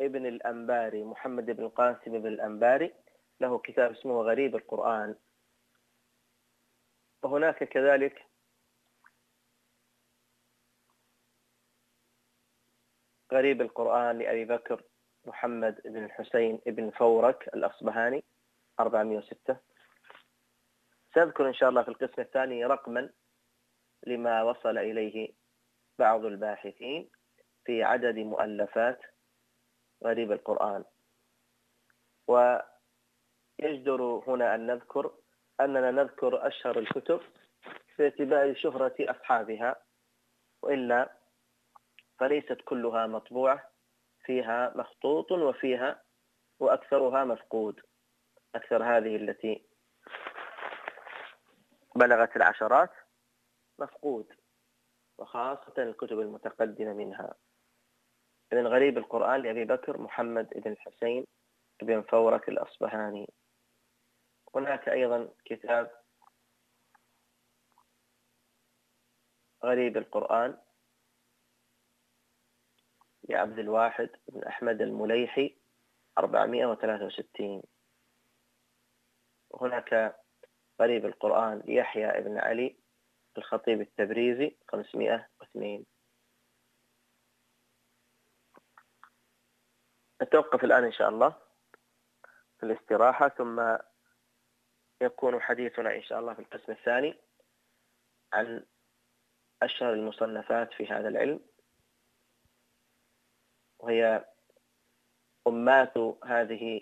ابن الأنباري محمد بن القاسم بن الأنباري. له كتاب اسمه غريب القرآن. وهناك كذلك غريب القرآن لأبي بكر محمد بن الحسين بن فورك الأصبهاني 406 سأذكر إن شاء الله في القسم الثاني رقما لما وصل إليه بعض الباحثين في عدد مؤلفات غريب القرآن. ويجدر هنا أن نذكر أننا نذكر أشهر الكتب في اعتبار شهرة أصحابها وإلا فليست كلها مطبوعة فيها مخطوط وفيها وأكثرها مفقود. أكثر هذه التي بلغت العشرات مفقود وخاصة الكتب المتقدمة منها. من غريب القرآن لأبي بكر محمد بن الحسين بن فورك الأصبهاني. هناك أيضا كتاب غريب القرآن لعبد الواحد بن أحمد المليحي 463 هناك غريب القرآن ليحيى بن علي الخطيب التبريزي 502 نتوقف الآن إن شاء الله في الاستراحة ثم يكون حديثنا إن شاء الله في القسم الثاني عن أشهر المصنفات في هذا العلم. وهي أمات هذه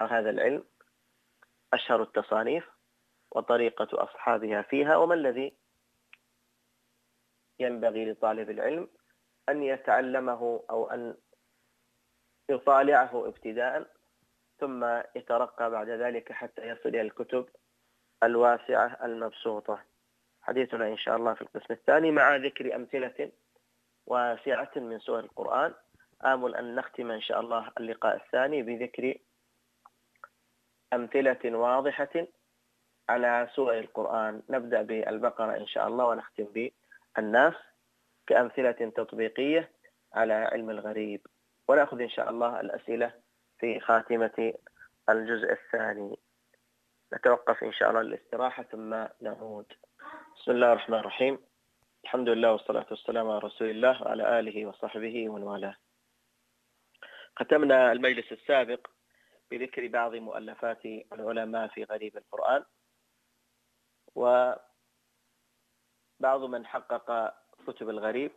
هذا العلم أشهر التصانيف وطريقة أصحابها فيها وما الذي ينبغي لطالب العلم أن يتعلمه أو أن يطالعه ابتداء ثم يترقى بعد ذلك حتى يصل إلى الكتب الواسعة المبسوطة. حديثنا إن شاء الله في القسم الثاني مع ذكر أمثلة واسعة من سور القرآن. آمل أن نختم إن شاء الله اللقاء الثاني بذكر أمثلة واضحة على سور القرآن. نبدأ بالبقرة إن شاء الله ونختم بالناس كأمثلة تطبيقية على علم الغريب. ونأخذ إن شاء الله الأسئلة في خاتمة الجزء الثاني. نتوقف إن شاء الله للاستراحة ثم نعود. بسم الله الرحمن الرحيم. الحمد لله والصلاة والسلام على رسول الله وعلى آله وصحبه ومن والاه. ختمنا المجلس السابق بذكر بعض مؤلفات العلماء في غريب القرآن وبعض من حقق كتب الغريب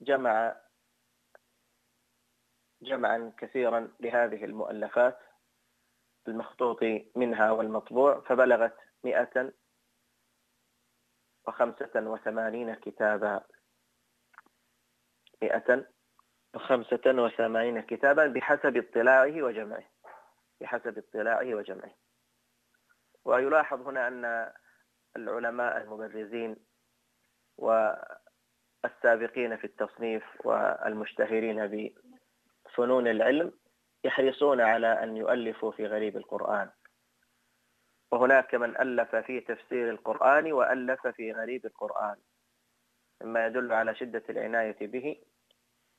جمع جمعا كثيرا لهذه المؤلفات المخطوط منها والمطبوع فبلغت 185 كتابا. 100 خمسة وثمانين كتابا بحسب اطلاعه وجمعه. بحسب اطلاعه وجمعه. ويلاحظ هنا أن العلماء المبرزين والسابقين في التصنيف والمشتهرين بفنون العلم يحرصون على أن يؤلفوا في غريب القرآن. وهناك من ألف في تفسير القرآن وألف في غريب القرآن. مما يدل على شدة العناية به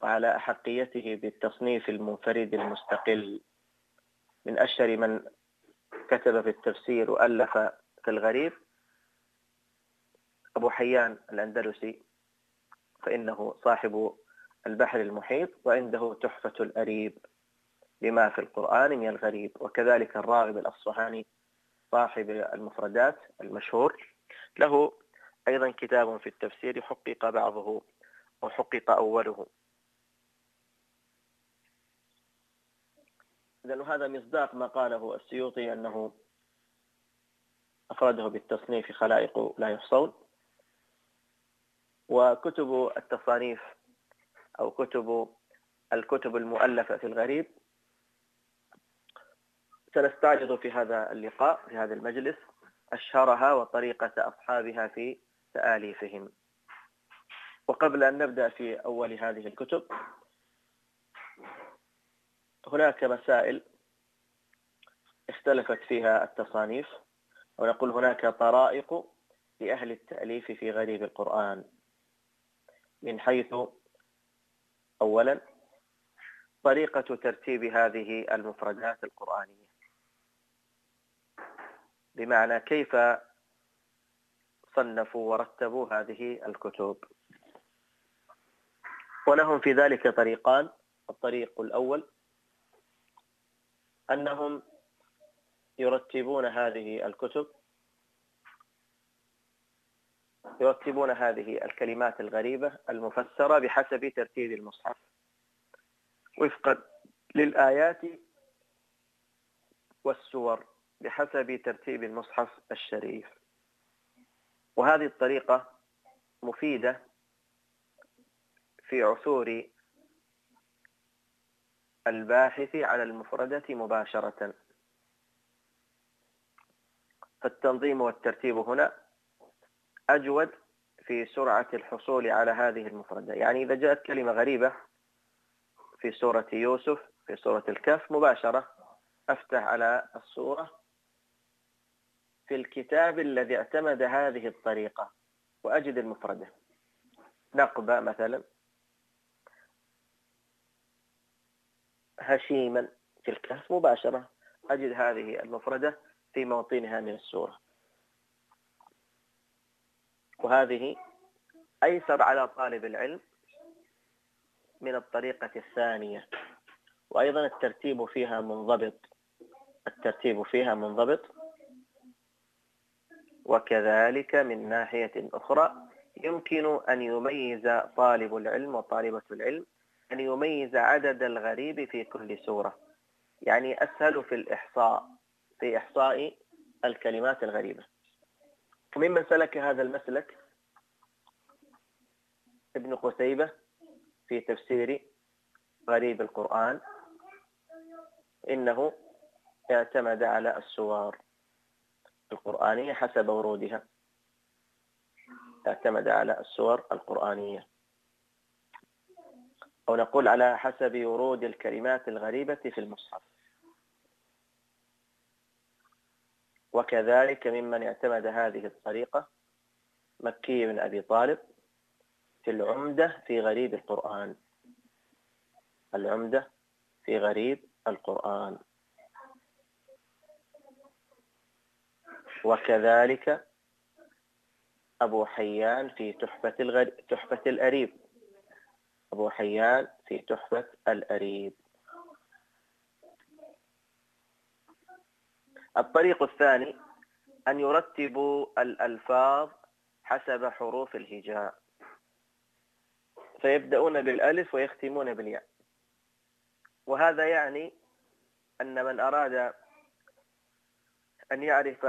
وعلى أحقيته بالتصنيف المنفرد المستقل. من أشهر من كتب في التفسير وألف في الغريب أبو حيان الأندلسي فإنه صاحب البحر المحيط وعنده تحفة الأريب بما في القرآن من الغريب. وكذلك الراغب الأصفهاني صاحب المفردات المشهور. له أيضا كتاب في التفسير حقق بعضه وحقق أوله. لأن هذا مصداق ما قاله السيوطي أنه أفرده بالتصنيف خلائق لا يحصون. وكتب التصانيف أو كتب الكتب المؤلفة في الغريب سنستعرض في هذا اللقاء في هذا المجلس أشهرها وطريقة أصحابها في تآليفهم. وقبل أن نبدأ في أول هذه الكتب هناك مسائل اختلفت فيها التصانيف ونقول هناك طرائق لأهل التأليف في غريب القرآن. من حيث أولا طريقة ترتيب هذه المفردات القرآنية. بمعنى كيف صنفوا ورتبوا هذه الكتب. ولهم في ذلك طريقان الطريق الأول أنهم يرتبون هذه الكتب يرتبون هذه الكلمات الغريبة المفسرة بحسب ترتيب المصحف. وفقا للآيات والسور بحسب ترتيب المصحف الشريف. وهذه الطريقة مفيدة في عثور الباحث على المفردة مباشرة. فالتنظيم والترتيب هنا أجود في سرعة الحصول على هذه المفردة. يعني إذا جاءت كلمة غريبة في سورة يوسف في سورة الكهف مباشرة أفتح على الصورة. في الكتاب الذي اعتمد هذه الطريقة وأجد المفردة. نقبة مثلا. هشيما في الكهف مباشرة. أجد هذه المفردة في موطنها من السورة. وهذه أيسر على طالب العلم من الطريقة الثانية. وأيضا الترتيب فيها منضبط. الترتيب فيها منضبط. وكذلك من ناحية أخرى يمكن أن يميز طالب العلم وطالبة العلم أن يميز عدد الغريب في كل سورة. يعني أسهل في الإحصاء في إحصاء الكلمات الغريبة. وممن سلك هذا المسلك ابن قتيبة في تفسير غريب القرآن إنه اعتمد على السور القرآنية حسب ورودها. اعتمد على السور القرآنية. أو نقول على حسب ورود الكلمات الغريبة في المصحف. وكذلك ممن اعتمد هذه الطريقة مكي بن أبي طالب في العمدة في غريب القرآن. العمدة في غريب القرآن. وكذلك أبو حيان في تحفة الغريب تحفة الأريب. أبو حيان في تحفة الأريب. الطريق الثاني أن يرتبوا الألفاظ حسب حروف الهجاء. فيبدأون بالألف ويختمون بالياء. وهذا يعني أن من أراد أن يعرف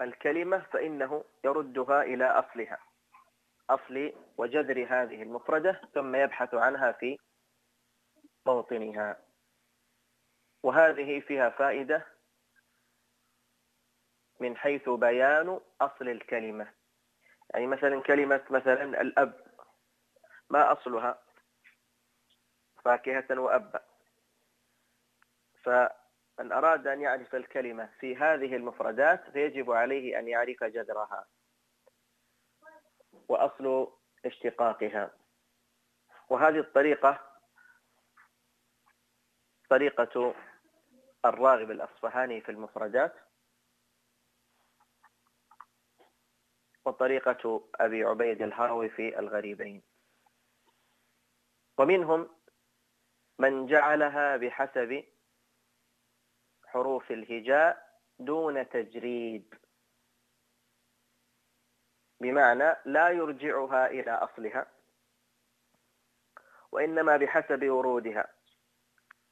الكلمة فإنه يردها إلى أصلها. أصل وجذر هذه المفردة ثم يبحث عنها في موطنها. وهذه فيها فائدة من حيث بيان أصل الكلمة. يعني مثلا كلمة مثلا الأب ما أصلها؟ فاكهة وأب. فمن أراد أن يعرف الكلمة في هذه المفردات فيجب عليه أن يعرف جذرها. وأصل اشتقاقها. وهذه الطريقة طريقة الراغب الأصفهاني في المفردات وطريقة أبي عبيد الهروي في الغريبين. ومنهم من جعلها بحسب حروف الهجاء دون تجريد. بمعنى لا يرجعها إلى أصلها وإنما بحسب ورودها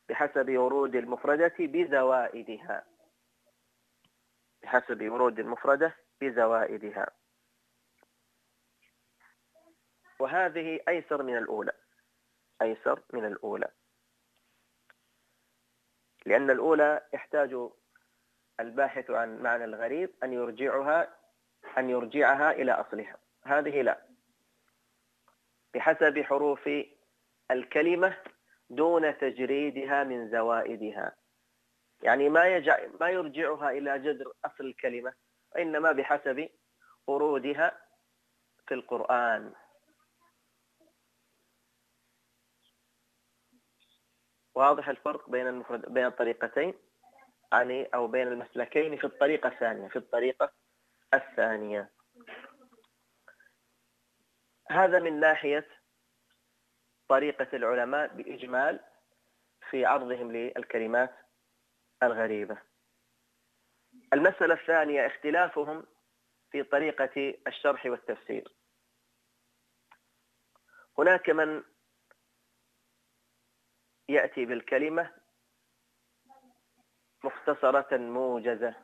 بحسب ورود المفردة بزوائدها بحسب ورود المفردة بزوائدها. وهذه أيسر من الأولى أيسر من الأولى. لأن الأولى يحتاج الباحث عن معنى الغريب أن يرجعها أن يرجعها إلى أصلها. هذه لا. بحسب حروف الكلمة دون تجريدها من زوائدها. يعني ما يجع ما يرجعها إلى جذر أصل الكلمة وإنما بحسب ورودها في القرآن. واضح الفرق بين المفرد بين الطريقتين؟ يعني أو بين المسلكين في الطريقة الثانية في الطريقة الثانية. هذا من ناحية طريقة العلماء بإجمال في عرضهم للكلمات الغريبة. المسألة الثانية اختلافهم في طريقة الشرح والتفسير. هناك من يأتي بالكلمة مختصرة موجزة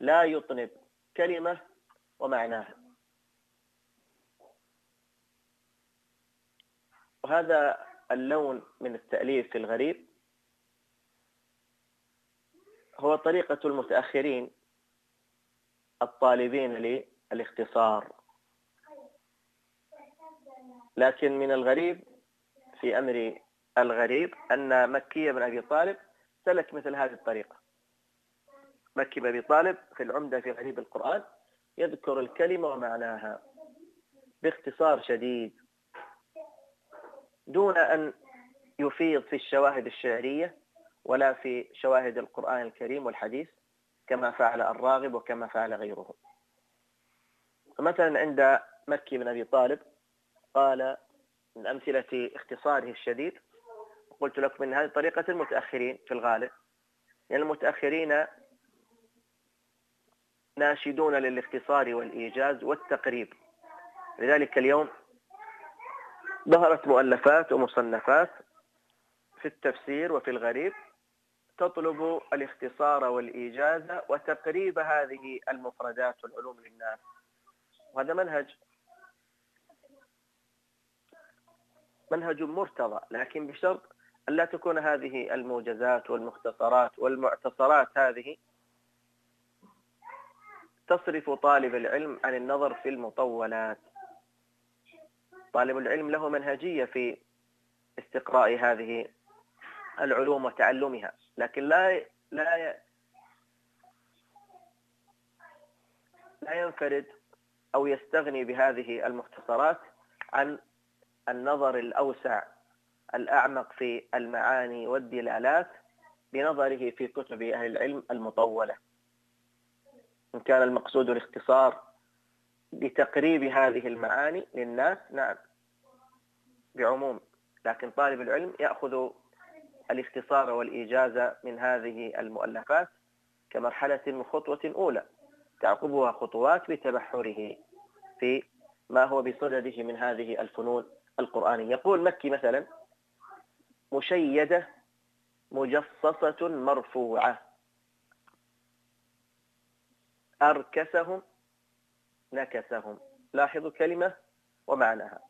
لا يطنب كلمة ومعناها. وهذا اللون من التأليف الغريب هو طريقة المتأخرين الطالبين للاختصار. لكن من الغريب في أمر الغريب أن مكي بن أبي طالب سلك مثل هذه الطريقة. مكي بن أبي طالب في العمدة في غريب القرآن يذكر الكلمة ومعناها. باختصار شديد دون أن يفيض في الشواهد الشعرية ولا في شواهد القرآن الكريم والحديث كما فعل الراغب وكما فعل غيره. فمثلا عند مكي بن أبي طالب قال من أمثلة اختصاره الشديد قلت لكم أن هذه طريقة المتأخرين في الغالب. يعني المتأخرين ناشدون للاختصار والإيجاز والتقريب. لذلك اليوم ظهرت مؤلفات ومصنفات في التفسير وفي الغريب تطلب الاختصار والإيجاز وتقريب هذه المفردات والعلوم للناس. وهذا منهج منهج مرتضى لكن بشرط ألا تكون هذه الموجزات والمختصرات والمعتصرات هذه تصرف طالب العلم عن النظر في المطولات. طالب العلم له منهجية في استقراء هذه العلوم وتعلمها لكن لا لا لا ينفرد أو يستغني بهذه المختصرات عن النظر الأوسع الأعمق في المعاني والدلالات بنظره في كتب أهل العلم المطولة. إن كان المقصود الاختصار بتقريب هذه المعاني للناس نعم. بعموم لكن طالب العلم يأخذ الاختصار والإيجاز من هذه المؤلفات كمرحلة خطوة أولى تعقبها خطوات بتبحره في ما هو بصدده من هذه الفنون القرآنية. يقول مكي مثلا مشيدة مجصصة مرفوعة. أركسهم نكسهم. لاحظوا كلمة ومعناها.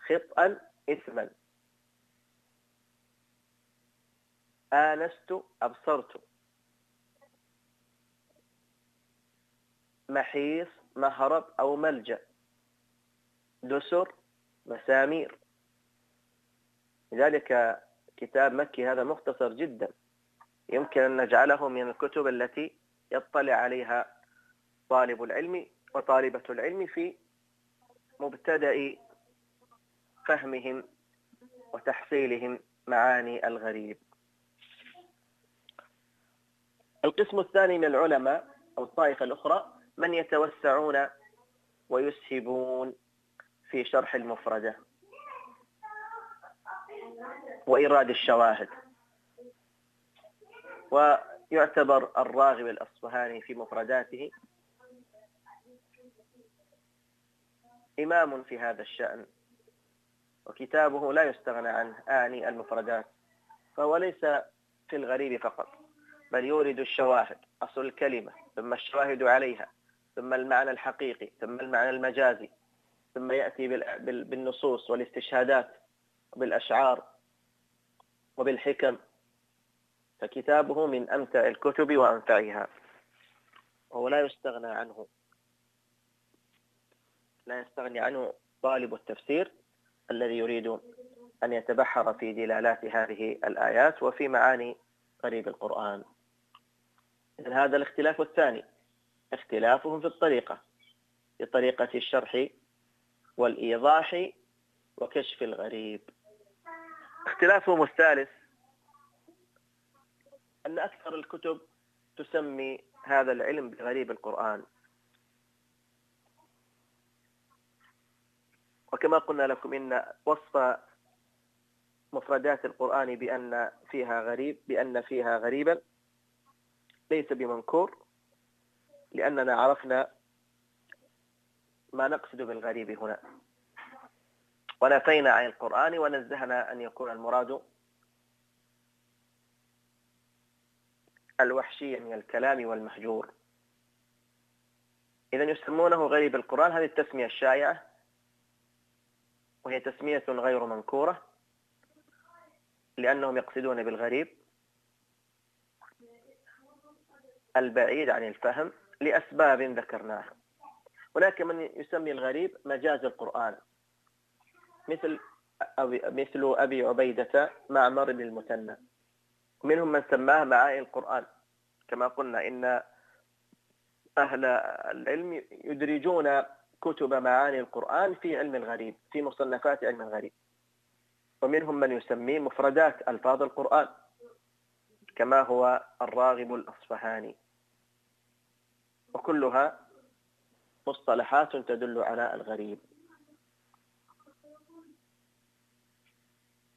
خطأ إثما. آنست أبصرت. محيص مهرب أو ملجأ. دسر مسامير. لذلك كتاب مكي هذا مختصر جدا. يمكن أن نجعله من الكتب التي يطلع عليها طالب العلم وطالبة العلم في مبتدأ فهمهم وتحصيلهم معاني الغريب. القسم الثاني من العلماء أو الطائفة الأخرى من يتوسعون ويسهبون في شرح المفردة وإيراد الشواهد. ويعتبر الراغب الأصفهاني في مفرداته إمام في هذا الشأن وكتابه لا يستغنى عنه آني المفردات فهو ليس في الغريب فقط بل يورد الشواهد أصل الكلمة ثم الشواهد عليها ثم المعنى الحقيقي ثم المعنى المجازي ثم يأتي بالنصوص والاستشهادات بالأشعار وبالحكم فكتابه من أمتع الكتب وأنفعها وهو لا يستغنى عنه. لا يستغني عنه طالب التفسير الذي يريد أن يتبحر في دلالات هذه الآيات وفي معاني قريب القرآن. هذا الاختلاف الثاني. اختلافهم في الطريقة في طريقة الشرح والإيضاح وكشف الغريب. اختلافهم الثالث أن أكثر الكتب تسمي هذا العلم بغريب القرآن. وكما قلنا لكم إن وصف مفردات القرآن بأن فيها غريب بأن فيها غريبا ليس بمنكور لأننا عرفنا ما نقصد بالغريب هنا. ونفينا عن القرآن ونزهنا أن يكون المراد الوحشي من الكلام والمحجور. إذا يسمونه غريب القرآن. هذه التسمية الشائعة. وهي تسمية غير منكورة لأنهم يقصدون بالغريب البعيد عن الفهم لأسباب ذكرناها. هناك من يسمي الغريب مجاز القرآن مثل أبي مثل أبي عبيدة معمر بن المثنى. منهم من سماه معاني القرآن كما قلنا إن أهل العلم يدرجون كتب معاني القرآن في علم الغريب في مصنفات علم الغريب. ومنهم من يسميه مفردات ألفاظ القرآن كما هو الراغب الأصفهاني. وكلها مصطلحات تدل على الغريب.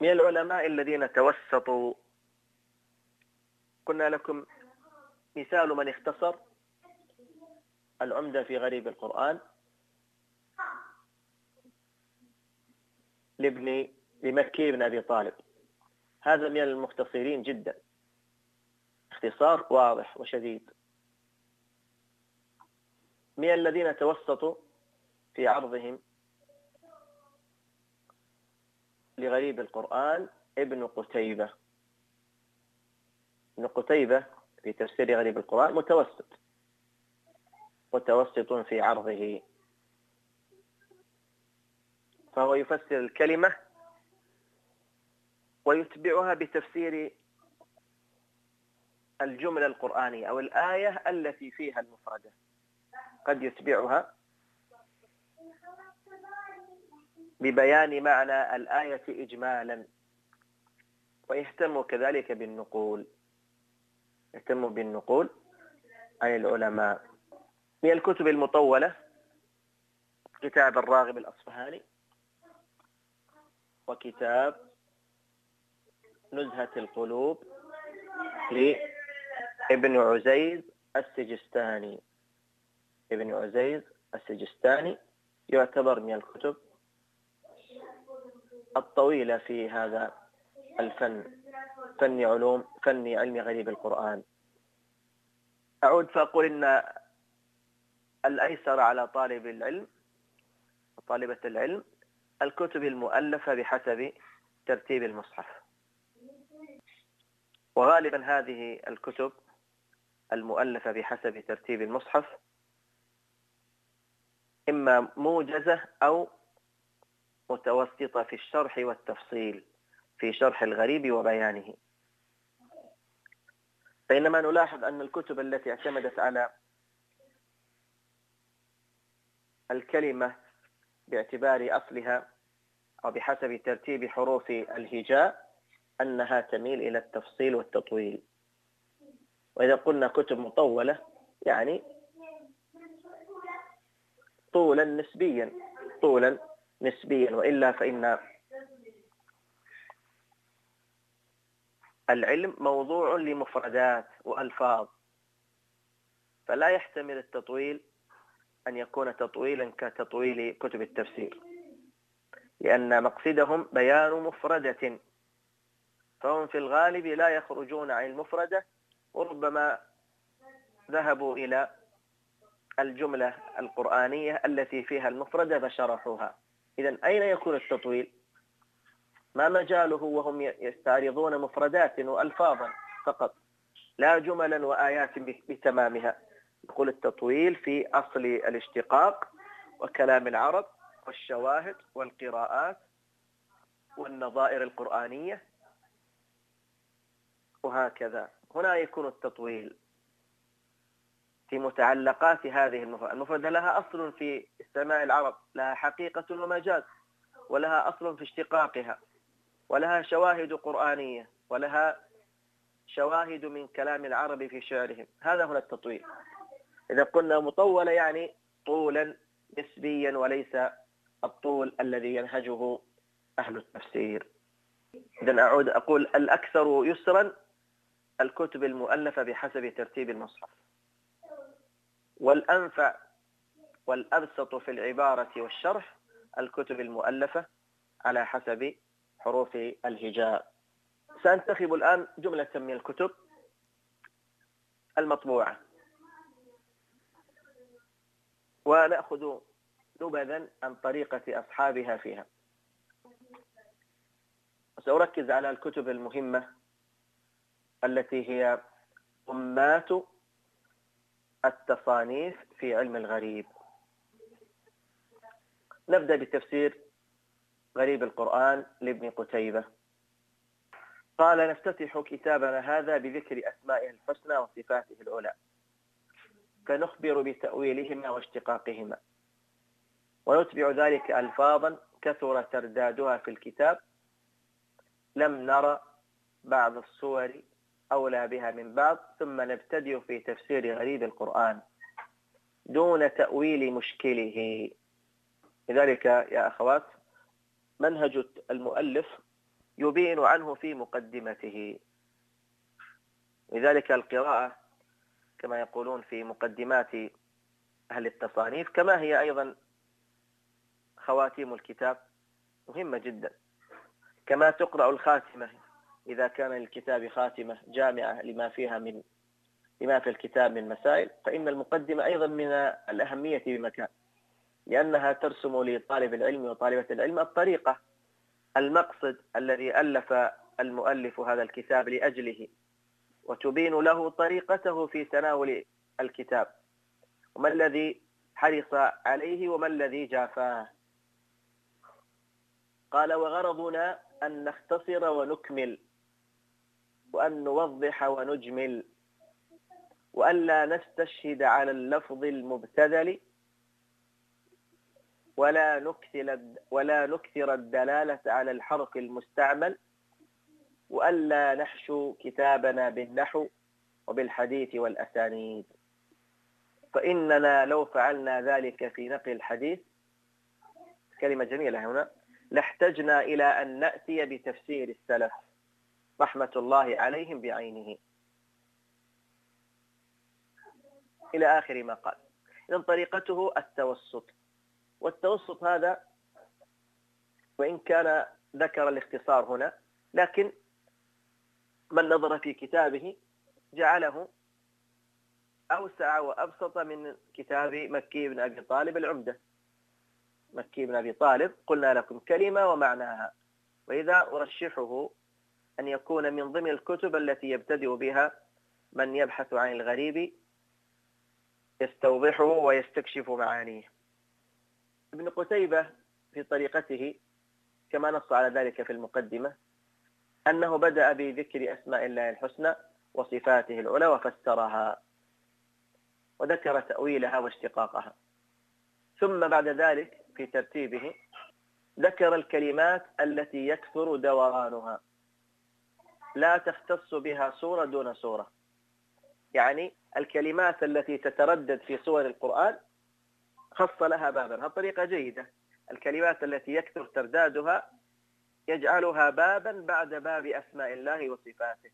من العلماء الذين توسطوا قلنا لكم مثال من اختصر العمدة في غريب القرآن. لابن لمكي بن أبي طالب. هذا من المختصرين جدا. اختصار واضح وشديد. من الذين توسطوا في عرضهم لغريب القرآن ابن قتيبة. ابن قتيبة في تفسير غريب القرآن متوسط. متوسط في عرضه. فهو يفسر الكلمة ويتبعها بتفسير الجملة القرآنية أو الآية التي فيها المفردة. قد يتبعها ببيان معنى الآية إجمالا ويهتم كذلك بالنقول. يهتم بالنقول عن العلماء. من الكتب المطولة كتاب الراغب الأصفهاني. وكتاب نزهة القلوب لابن عزيز السجستاني. ابن عزيز السجستاني يعتبر من الكتب الطويلة في هذا الفن فن علوم فن علم غريب القرآن. أعود فأقول إن الأيسر على طالب العلم طالبة العلم الكتب المؤلفة بحسب ترتيب المصحف. وغالبا هذه الكتب المؤلفة بحسب ترتيب المصحف إما موجزة أو متوسطة في الشرح والتفصيل في شرح الغريب وبيانه. بينما نلاحظ أن الكتب التي اعتمدت على الكلمة باعتبار أصلها أو بحسب ترتيب حروف الهجاء أنها تميل إلى التفصيل والتطويل. وإذا قلنا كتب مطولة يعني طولا نسبيا طولا نسبيا وإلا فإن العلم موضوع لمفردات وألفاظ فلا يحتمل التطويل أن يكون تطويلا كتطويل كتب التفسير لأن مقصدهم بيان مفردة. فهم في الغالب لا يخرجون عن المفردة وربما ذهبوا إلى الجملة القرآنية التي فيها المفردة فشرحوها. إذا أين يكون التطويل؟ ما مجاله وهم يستعرضون مفردات وألفاظا فقط لا جملا وآيات بتمامها. يقول التطويل في أصل الاشتقاق وكلام العرب والشواهد والقراءات والنظائر القرآنية وهكذا. هنا يكون التطويل في متعلقات هذه المفردة المفردة لها أصل في استماع العرب لها حقيقة ومجاز ولها أصل في اشتقاقها ولها شواهد قرآنية ولها شواهد من كلام العرب في شعرهم. هذا هنا التطويل. إذا قلنا مطولة يعني طولا نسبيا وليس الطول الذي ينهجه أهل التفسير. إذا أعود أقول الأكثر يسرا الكتب المؤلفة بحسب ترتيب المصحف. والأنفع والأبسط في العبارة والشرح الكتب المؤلفة على حسب حروف الهجاء. سأنتخب الآن جملة من الكتب المطبوعة. ونأخذ نبذا عن طريقة أصحابها فيها. سأركز على الكتب المهمة التي هي أمات التصانيف في علم الغريب. نبدأ بتفسير غريب القرآن لابن قتيبة. قال نفتتح كتابنا هذا بذكر أسمائه الحسنى وصفاته العلى فنخبر بتأويلهما واشتقاقهما. ونتبع ذلك ألفاظا كثر تردادها في الكتاب. لم نرى بعض الصور أولى بها من بعض ثم نبتدئ في تفسير غريب القرآن دون تأويل مشكله. لذلك يا أخوات منهج المؤلف يبين عنه في مقدمته. لذلك القراءة كما يقولون في مقدمات أهل التصانيف كما هي أيضا خواتيم الكتاب مهمة جدا. كما تقرأ الخاتمة إذا كان للكتاب خاتمة جامعة لما فيها من لما في الكتاب من مسائل فإن المقدمة أيضا من الأهمية بمكان لأنها ترسم لطالب العلم وطالبة العلم الطريقة المقصد الذي ألف المؤلف هذا الكتاب لأجله. وتبين له طريقته في تناول الكتاب. وما الذي حرص عليه وما الذي جافاه؟ قال وغرضنا أن نختصر ونكمل وأن نوضح ونجمل وألا نستشهد على اللفظ المبتذل ولا نكثر ولا نكثر الدلالة على الحرف المستعمل. وألا نحشو كتابنا بالنحو وبالحديث والأسانيد. فإننا لو فعلنا ذلك في نقل الحديث كلمة جميلة هنا لاحتجنا إلى أن نأتي بتفسير السلف رحمة الله عليهم بعينه. إلى آخر ما قال. إذن طريقته التوسط. والتوسط هذا وإن كان ذكر الاختصار هنا لكن من نظر في كتابه جعله أوسع وأبسط من كتاب مكي بن أبي طالب العمدة. مكي بن أبي طالب قلنا لكم كلمة ومعناها. وإذا أرشحه أن يكون من ضمن الكتب التي يبتدئ بها من يبحث عن الغريب يستوضحه ويستكشف معانيه. ابن قتيبة في طريقته كما نص على ذلك في المقدمة أنه بدأ بذكر أسماء الله الحسنى وصفاته العلى وفسرها وذكر تأويلها واشتقاقها. ثم بعد ذلك في ترتيبه ذكر الكلمات التي يكثر دورانها. لا تختص بها صورة دون صورة يعني الكلمات التي تتردد في صور القرآن خص لها بابا. هذه طريقة جيدة. الكلمات التي يكثر تردادها يجعلها بابا بعد باب أسماء الله وصفاته.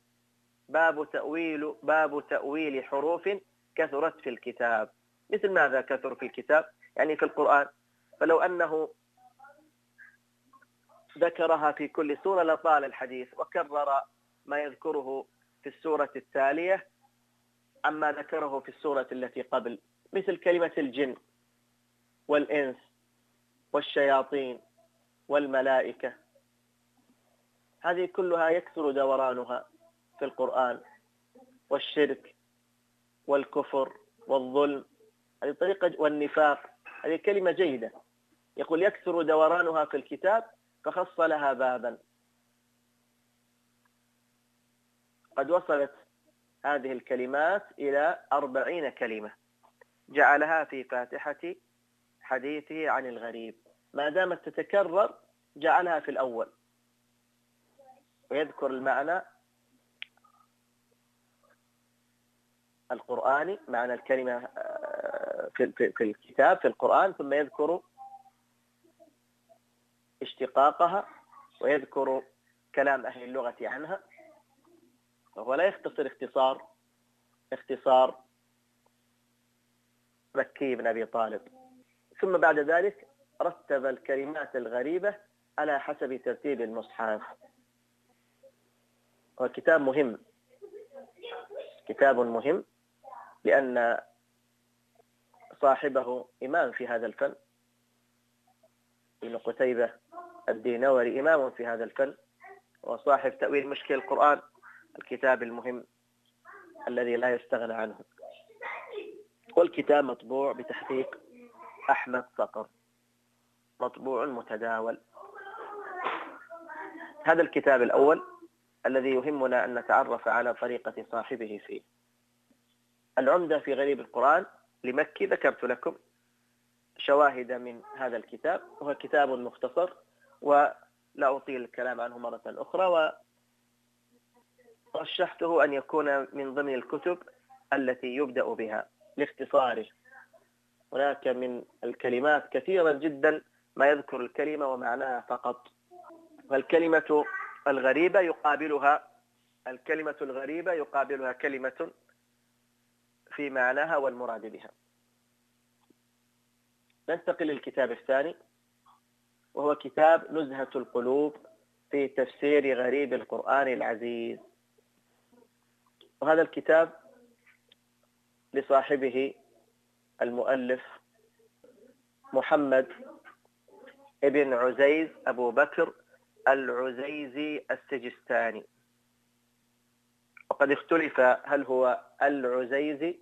باب تأويل باب تأويل حروف كثرت في الكتاب. مثل ماذا كثر في الكتاب؟ يعني في القرآن. فلو أنه ذكرها في كل سورة لطال الحديث وكرر ما يذكره في السورة التالية عما ذكره في السورة التي قبل مثل كلمة الجن والإنس والشياطين والملائكة. هذه كلها يكثر دورانها في القرآن والشرك والكفر والظلم هذه طريقة والنفاق هذه كلمة جيدة. يقول يكثر دورانها في الكتاب فخص لها بابا. قد وصلت هذه الكلمات إلى أربعين كلمة. جعلها في فاتحة حديثه عن الغريب. ما دامت تتكرر جعلها في الأول. ويذكر المعنى القرآني معنى الكلمة آه، في, الكتاب في القرآن ثم يذكر اشتقاقها ويذكر كلام أهل اللغة عنها. وهو لا يختصر اختصار اختصار مكي بن أبي طالب. ثم بعد ذلك رتب الكلمات الغريبة على حسب ترتيب المصحف. هو كتاب مهم. كتاب مهم لأن صاحبه إمام في هذا الفن. ابن قتيبة الدينوري إمام في هذا الفن. وصاحب تأويل مشكل القرآن الكتاب المهم الذي لا يستغنى عنه. والكتاب مطبوع بتحقيق أحمد صقر. مطبوع متداول. هذا الكتاب الأول. الذي يهمنا أن نتعرف على طريقة صاحبه فيه. العمدة في غريب القرآن لمكي ذكرت لكم شواهد من هذا الكتاب وهو كتاب مختصر ولا أطيل الكلام عنه مرة أخرى ورشحته أن يكون من ضمن الكتب التي يبدأ بها لاختصاره. هناك من الكلمات كثيرا جدا ما يذكر الكلمة ومعناها فقط. والكلمة الغريبة يقابلها الكلمة الغريبة يقابلها كلمة في معناها والمراد بها. ننتقل للكتاب الثاني وهو كتاب نزهة القلوب في تفسير غريب القرآن العزيز. وهذا الكتاب لصاحبه المؤلف محمد ابن عزيز أبو بكر العزيزي السجستاني. وقد اختلف هل هو العزيزي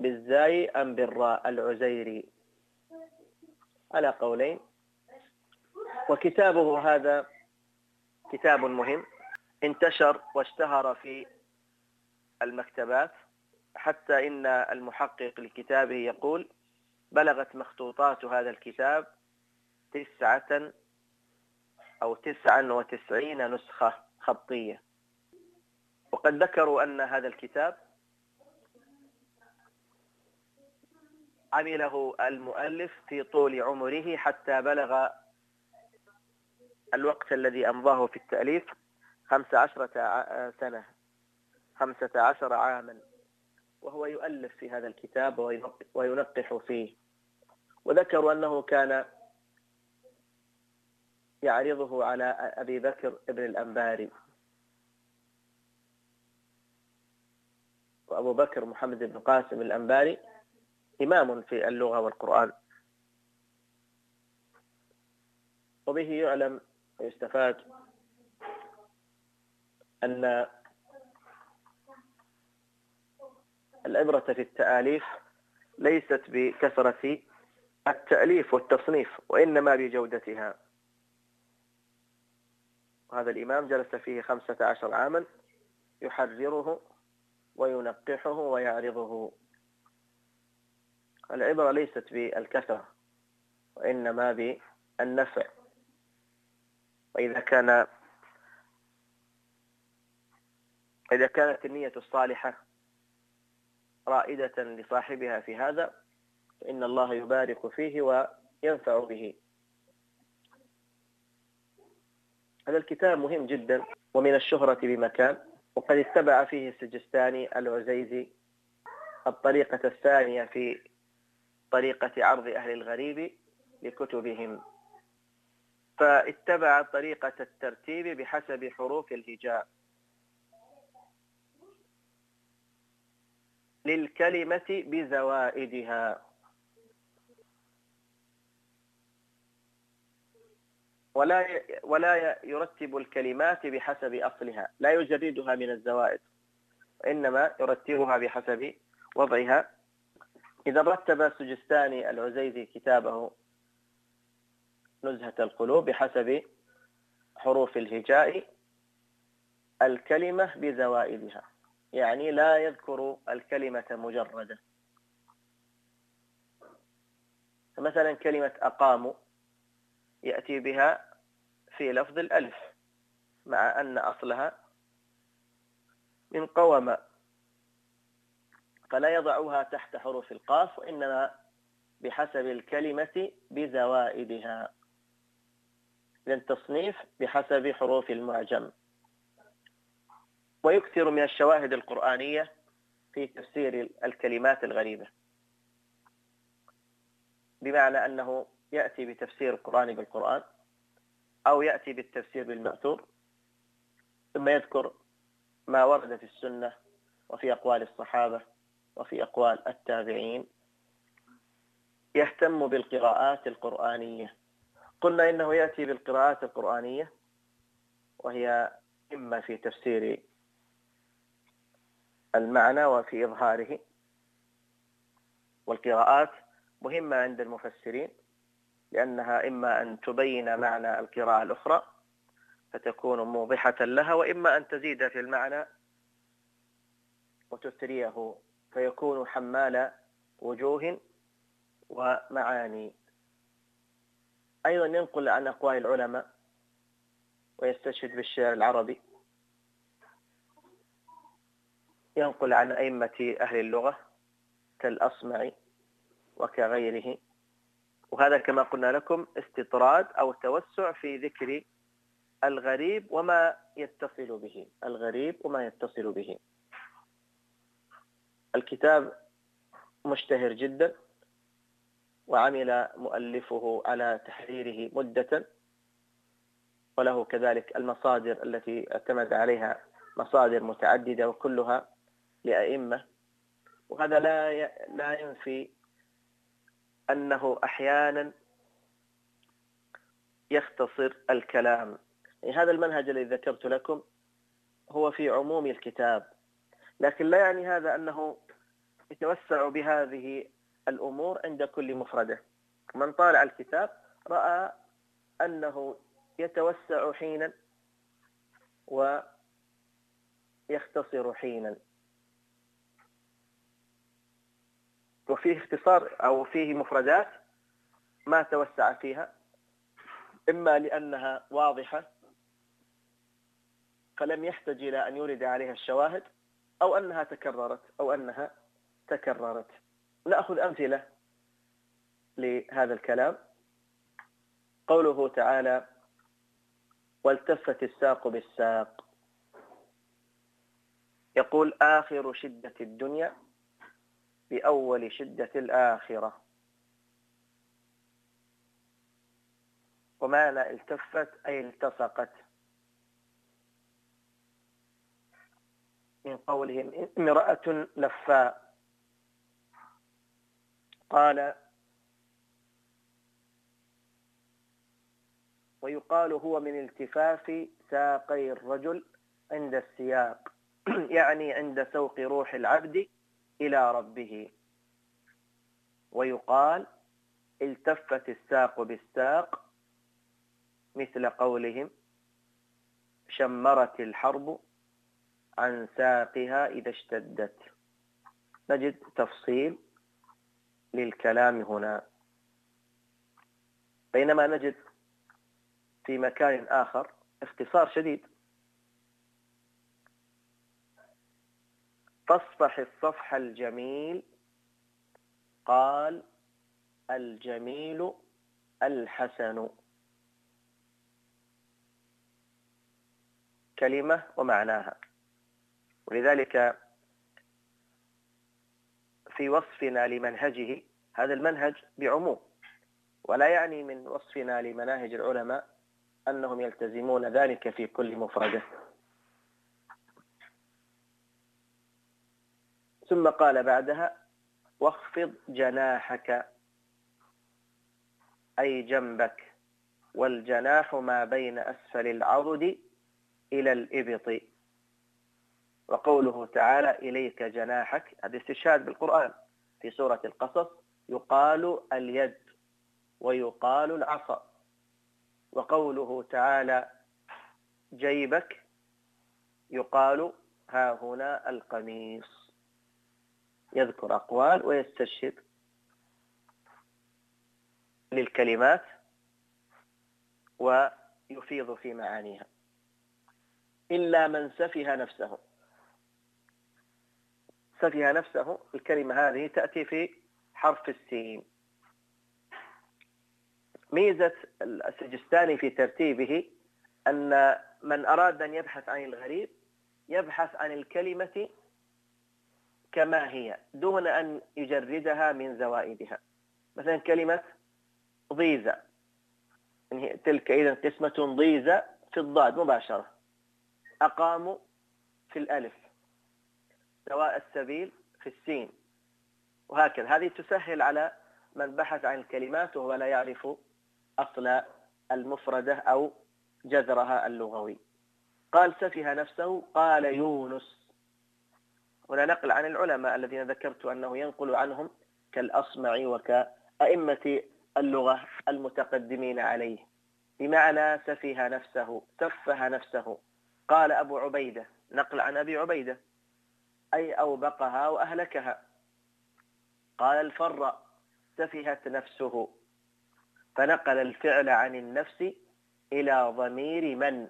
بالزاي أم بالراء. العزيري. على قولين. وكتابه هذا كتاب مهم. انتشر واشتهر في المكتبات. حتى إن المحقق لكتابه يقول بلغت مخطوطات هذا الكتاب تسعة أو تسعا وتسعين نسخة خطية. وقد ذكروا أن هذا الكتاب عمله المؤلف في طول عمره حتى بلغ الوقت الذي أمضاه في التأليف خمس عشرة سنة خمسة عشر عاما. وهو يؤلف في هذا الكتاب وينقح فيه. وذكروا أنه كان يعرضه على أبي بكر ابن الأنباري وأبو بكر محمد بن قاسم الأنباري إمام في اللغة والقرآن. وبه يعلم ويستفاد أن العبرة في التآليف ليست بكثرة التأليف والتصنيف وإنما بجودتها. وهذا الإمام جلس فيه خمسة عشر عاما يحرره وينقحه ويعرضه. العبرة ليست بالكثرة وإنما بالنفع. وإذا كان إذا كانت النية الصالحة رائدة لصاحبها في هذا فإن الله يبارك فيه وينفع به. هذا الكتاب مهم جدا ومن الشهرة بمكان وقد اتبع فيه السجستاني العزيزي الطريقة الثانية في طريقة عرض أهل الغريب لكتبهم. فاتبع طريقة الترتيب بحسب حروف الهجاء. للكلمة بزوائدها. ولا ولا يرتب الكلمات بحسب أصلها لا يجردها من الزوائد وإنما يرتبها بحسب وضعها. إذا رتب السجستاني العزيزي كتابه نزهة القلوب بحسب حروف الهجاء الكلمة بزوائدها يعني لا يذكر الكلمة مجردة. فمثلا كلمة أقاموا يأتي بها في لفظ الألف مع أن أصلها من قوم. فلا يضعها تحت حروف القاف وإنما بحسب الكلمة بزوائدها. للتصنيف بحسب حروف المعجم. ويكثر من الشواهد القرآنية في تفسير الكلمات الغريبة. بمعنى أنه يأتي بتفسير القرآن بالقرآن أو يأتي بالتفسير بالمأثور ثم يذكر ما ورد في السنة وفي أقوال الصحابة وفي أقوال التابعين. يهتم بالقراءات القرآنية. قلنا إنه يأتي بالقراءات القرآنية وهي إما في تفسير المعنى وفي إظهاره. والقراءات مهمة عند المفسرين. لأنها إما أن تبين معنى القراءة الأخرى فتكون موضحة لها وإما أن تزيد في المعنى وتثريه فيكون حمال وجوه ومعاني. أيضا ينقل عن أقوال العلماء ويستشهد بالشعر العربي. ينقل عن أئمة أهل اللغة كالأصمعي وكغيره. وهذا كما قلنا لكم استطراد أو توسع في ذكر الغريب وما يتصل به. الغريب وما يتصل به. الكتاب مشتهر جدا وعمل مؤلفه على تحريره مدة وله كذلك المصادر التي اعتمد عليها مصادر متعددة وكلها لأئمة وهذا لا لا ينفي أنه أحيانا يختصر الكلام. يعني هذا المنهج الذي ذكرت لكم هو في عموم الكتاب. لكن لا يعني هذا أنه يتوسع بهذه الأمور عند كل مفردة. من طالع الكتاب رأى أنه يتوسع حينا ويختصر حينا. وفيه اختصار أو فيه مفردات ما توسع فيها إما لأنها واضحة فلم يحتج إلى أن يورد عليها الشواهد أو أنها تكررت أو أنها تكررت. نأخذ أمثلة لهذا الكلام. قوله تعالى والتفت الساق بالساق. يقول آخر شدة الدنيا. بأول شدة الآخرة. ومعنى التفت أي التصقت. من قولهم امرأة لفاء. قال ويقال هو من التفاف ساقي الرجل عند السياق. يعني عند سوق روح العبد. إلى ربه. ويقال التفت الساق بالساق مثل قولهم شمرت الحرب عن ساقها إذا اشتدت. نجد تفصيل للكلام هنا. بينما نجد في مكان آخر اختصار شديد. فاصفح الصفح الجميل قال الجميل الحسن. كلمة ومعناها. ولذلك في وصفنا لمنهجه هذا المنهج بعموم ولا يعني من وصفنا لمناهج العلماء أنهم يلتزمون ذلك في كل مفردة ثم قال بعدها واخفض جناحك. أي جنبك. والجناح ما بين أسفل العضد إلى الإبط. وقوله تعالى إليك جناحك. هذا استشهاد بالقرآن في سورة القصص. يقال اليد ويقال العصا. وقوله تعالى جيبك. يقال ها هنا القميص. يذكر أقوال ويستشهد للكلمات ويفيض في معانيها. إلا من سفه نفسه. سفه نفسه الكلمة هذه تأتي في حرف السين. ميزة السجستاني في ترتيبه أن من أراد أن يبحث عن الغريب يبحث عن الكلمة كما هي دون أن يجردها من زوائدها. مثلا كلمة ضيزة. يعني تلك إذا قسمة ضيزة في الضاد مباشرة. أقاموا في الألف. سواء السبيل في السين. وهكذا. هذه تسهل على من بحث عن الكلمات وهو لا يعرف أصل المفردة أو جذرها اللغوي. قال سفه نفسه قال يونس. هنا نقل عن العلماء الذين ذكرت أنه ينقل عنهم كالأصمع وكأئمة اللغة المتقدمين عليه. بمعنى سفه نفسه سفه نفسه. قال أبو عبيدة نقل عن أبي عبيدة أي أوبقها وأهلكها. قال الفر سفهت نفسه. فنقل الفعل عن النفس إلى ضمير من؟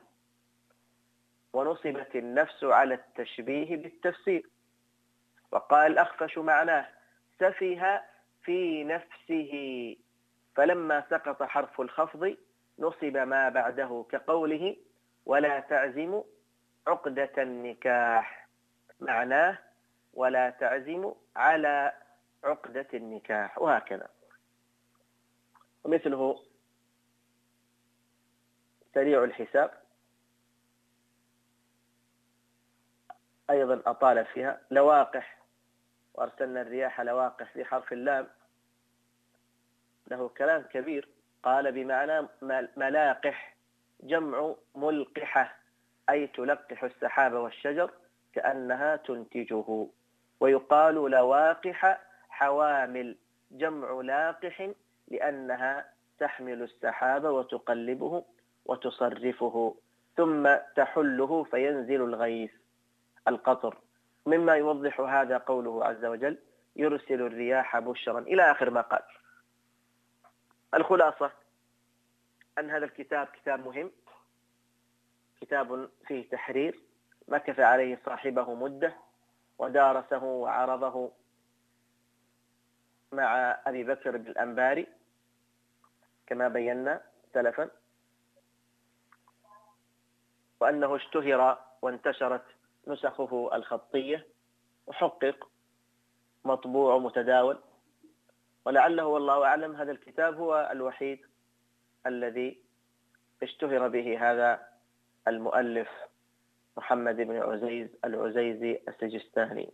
ونصبت النفس على التشبيه بالتفسير. وقال الأخفش معناه سفه في نفسه. فلما سقط حرف الخفض نصب ما بعده كقوله ولا تعزم عقدة النكاح. معناه ولا تعزم على عقدة النكاح وهكذا. ومثله سريع الحساب. أيضا أطال فيها لواقح وأرسلنا الرياح لواقح في حرف اللام. له كلام كبير. قال بمعنى ملاقح جمع ملقحة أي تلقح السحاب والشجر كأنها تنتجه. ويقال لواقح حوامل جمع لاقح لأنها تحمل السحاب وتقلبه وتصرفه ثم تحله فينزل الغيث القطر. مما يوضح هذا قوله عز وجل يرسل الرياح بشرا. إلى آخر ما قال. الخلاصة أن هذا الكتاب كتاب مهم كتاب فيه تحرير مكث عليه صاحبه مدة ودارسه وعرضه مع أبي بكر بن الأنباري كما بينا سلفا وأنه اشتهر وانتشرت نسخه الخطية وحقق مطبوع متداول ولعله والله أعلم هذا الكتاب هو الوحيد الذي اشتهر به هذا المؤلف محمد بن عزيز العزيزي السجستاني.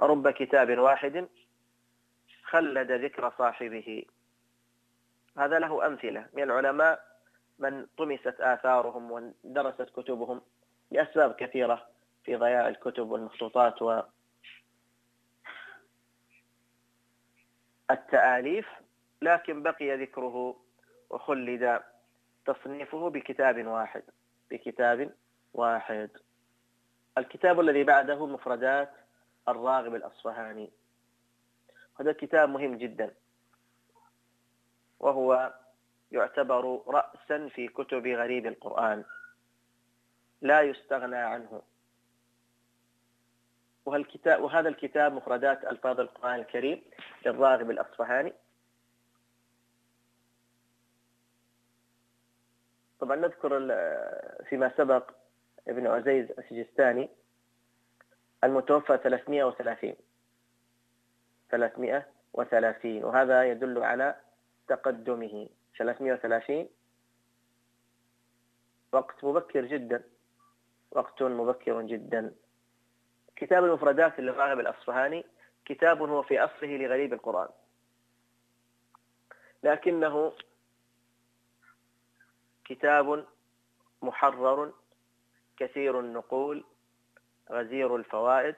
رب كتاب واحد خلد ذكر صاحبه. هذا له أمثلة من العلماء من طمست آثارهم ودرست كتبهم. لأسباب كثيرة في ضياع الكتب والمخطوطات و التآليف لكن بقي ذكره وخلد تصنيفه بكتاب واحد بكتاب واحد. الكتاب الذي بعده مفردات الراغب الأصفهاني. هذا كتاب مهم جدا. وهو يعتبر رأسا في كتب غريب القرآن. لا يستغنى عنه. وهالكتاب وهذا الكتاب مفردات ألفاظ القرآن الكريم للراغب الأصفهاني. طبعا نذكر فيما سبق ابن عزيز السجستاني المتوفى 330 330 وهذا يدل على تقدمه. 330 وقت مبكر جدا. وقت مبكر جدا. كتاب المفردات للراغب الأصفهاني كتاب هو في أصله لغريب القرآن. لكنه كتاب محرر كثير النقول غزير الفوائد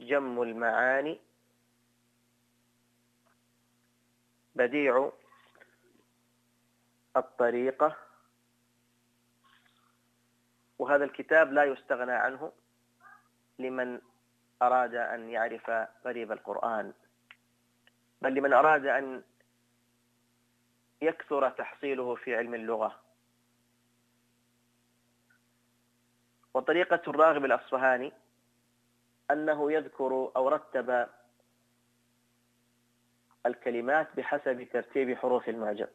جم المعاني بديع الطريقة وهذا الكتاب لا يستغنى عنه لمن أراد أن يعرف غريب القرآن بل لمن أراد أن يكثر تحصيله في علم اللغة. وطريقة الراغب الأصفهاني أنه يذكر أو رتب الكلمات بحسب ترتيب حروف المعجم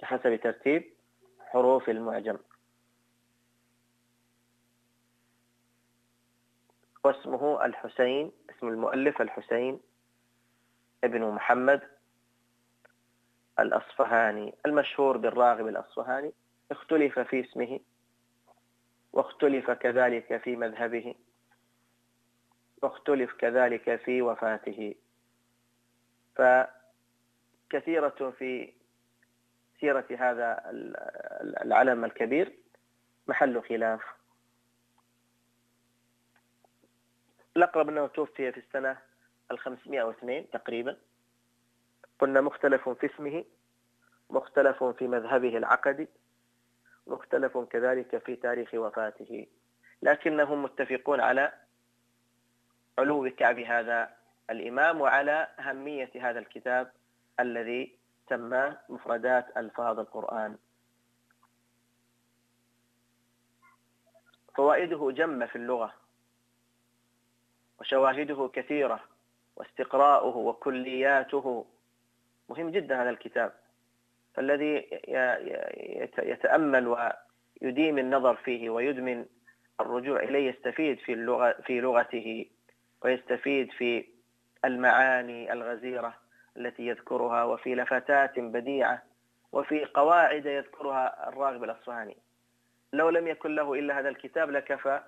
بحسب ترتيب حروف المعجم. واسمه الحسين اسم المؤلف الحسين ابن محمد الأصفهاني المشهور بالراغب الأصفهاني. اختلف في اسمه واختلف كذلك في مذهبه واختلف كذلك في وفاته. فكثيرة في سيرة هذا العلم الكبير محل خلاف. الأقرب أنه توفي في السنة الخمسمائة واثنين تقريبا. قلنا مختلف في اسمه مختلف في مذهبه العقدي مختلف كذلك في تاريخ وفاته. لكنهم متفقون على علو كعب هذا الإمام وعلى أهمية هذا الكتاب الذي سماه مفردات ألفاظ القرآن. فوائده جمة في اللغة وشواهده كثيرة واستقراؤه وكلياته. مهم جدا هذا الكتاب فالذي يتأمل ويديم النظر فيه ويدمن الرجوع إليه يستفيد في اللغة في لغته ويستفيد في المعاني الغزيرة. التي يذكرها وفي لفتات بديعة وفي قواعد يذكرها الراغب الأصفهاني. لو لم يكن له إلا هذا الكتاب لكفى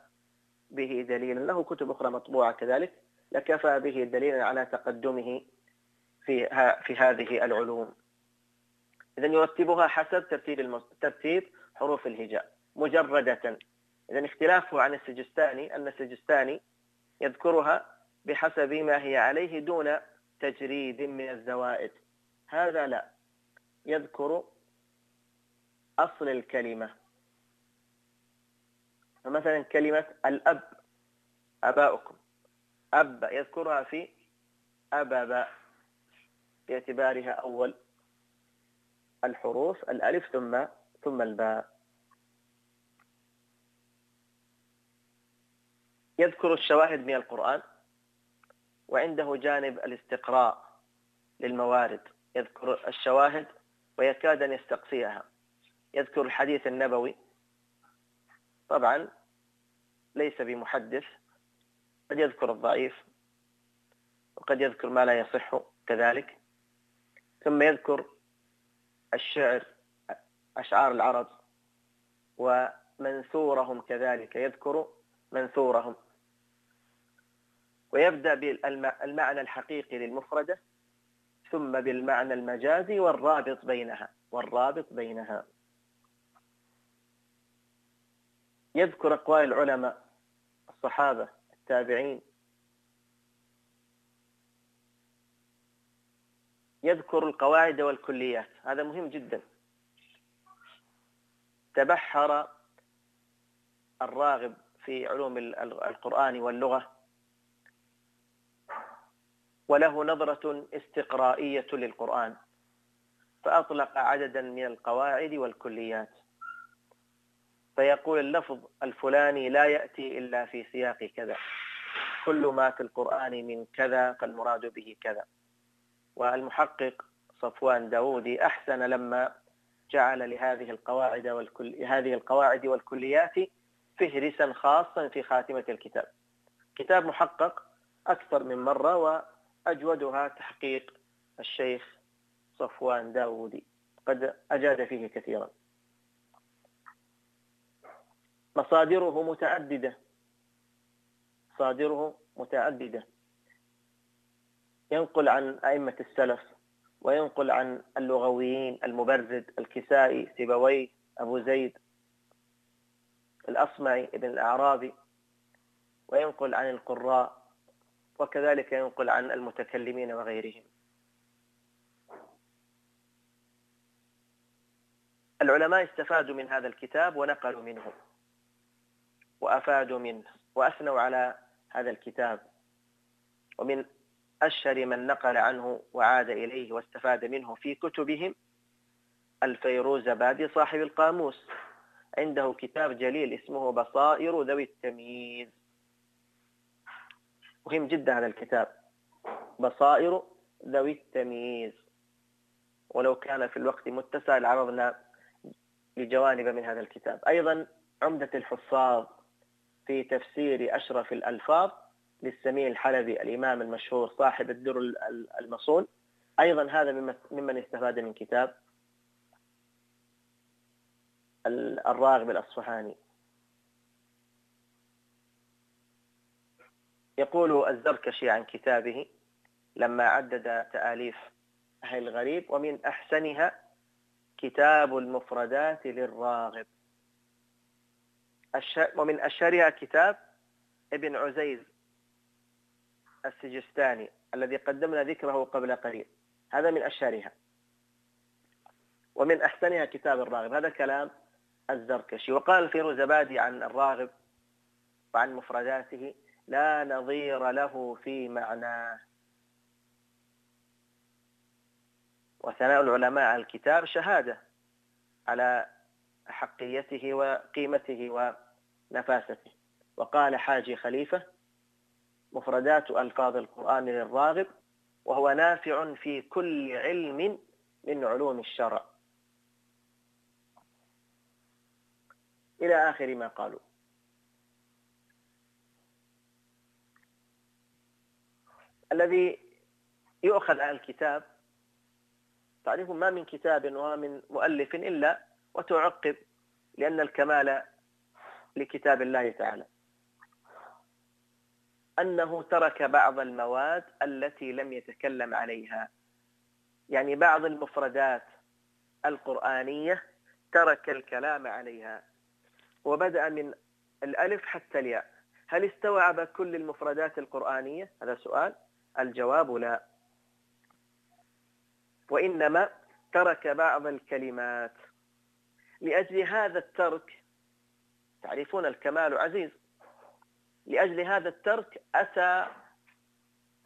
به دليلا. له كتب أخرى مطبوعة كذلك لكفى به دليلا على تقدمه في في هذه العلوم. إذا يرتبها حسب ترتيب المس... ترتيب حروف الهجاء مجردة. إذا اختلافه عن السجستاني أن السجستاني يذكرها بحسب ما هي عليه دون تجريد من الزوائد. هذا لا. يذكر أصل الكلمة. فمثلا كلمة الأب أباؤكم. أب يذكرها في أبب باعتبارها أول الحروف الألف ثم ثم الباء. يذكر الشواهد من القرآن. وعنده جانب الاستقراء للموارد يذكر الشواهد ويكاد أن يستقصيها. يذكر الحديث النبوي. طبعا ليس بمحدث قد يذكر الضعيف وقد يذكر ما لا يصح كذلك. ثم يذكر الشعر أشعار العرب ومنثورهم كذلك. يذكر منثورهم. ويبدأ بالمعنى الحقيقي للمفردة ثم بالمعنى المجازي والرابط بينها والرابط بينها. يذكر أقوال العلماء الصحابة التابعين. يذكر القواعد والكليات هذا مهم جدا. تبحر الراغب في علوم القرآن واللغة وله نظرة استقرائية للقرآن فأطلق عددا من القواعد والكليات. فيقول اللفظ الفلاني لا يأتي إلا في سياق كذا كل ما في القرآن من كذا فالمراد به كذا. والمحقق صفوان داودي أحسن لما جعل لهذه القواعد والكل هذه القواعد والكليات فهرسا خاصا في خاتمة الكتاب. كتاب محقق أكثر من مرة وأجودها تحقيق الشيخ صفوان داودي قد أجاد فيه كثيرا. مصادره متعددة. مصادره متعددة. ينقل عن أئمة السلف وينقل عن اللغويين المبرزد الكسائي سيبويه أبو زيد الأصمعي ابن الأعرابي وينقل عن القراء. وكذلك ينقل عن المتكلمين وغيرهم. العلماء استفادوا من هذا الكتاب ونقلوا منه وأفادوا منه وأثنوا على هذا الكتاب. ومن أشهر من نقل عنه وعاد إليه واستفاد منه في كتبهم الفيروز بادي صاحب القاموس. عنده كتاب جليل اسمه بصائر ذوي التمييز. مهم جدا هذا الكتاب. بصائر ذوي التمييز. ولو كان في الوقت متسع لعرضنا لجوانب من هذا الكتاب. أيضا عمدة الحفاظ في تفسير أشرف الألفاظ للسميع الحلبي الإمام المشهور صاحب الدر المصون. أيضا هذا ممن استفاد من كتاب الراغب الأصفهاني. يقول الزركشي عن كتابه لما عدد تآليف أهل الغريب ومن أحسنها كتاب المفردات للراغب. ومن أشهرها كتاب ابن عزيز السجستاني الذي قدمنا ذكره قبل قليل. هذا من أشهرها. ومن أحسنها كتاب الراغب. هذا كلام الزركشي. وقال الفيروزبادي عن الراغب وعن مفرداته لا نظير له في معناه وثناء العلماء على الكتاب شهادة على حقيته وقيمته ونفاسته. وقال حاجي خليفة مفردات ألفاظ القرآن للراغب وهو نافع في كل علم من علوم الشرع. إلى آخر ما قالوا. الذي يؤخذ على الكتاب تعرف ما من كتاب ومن مؤلف إلا وتعقب لأن الكمال لكتاب الله تعالى. أنه ترك بعض المواد التي لم يتكلم عليها. يعني بعض المفردات القرآنية ترك الكلام عليها. وبدأ من الألف حتى الياء. هل استوعب كل المفردات القرآنية؟ هذا سؤال. الجواب لا. وإنما ترك بعض الكلمات. لأجل هذا الترك تعرفون الكمال عزيز لأجل هذا الترك أتى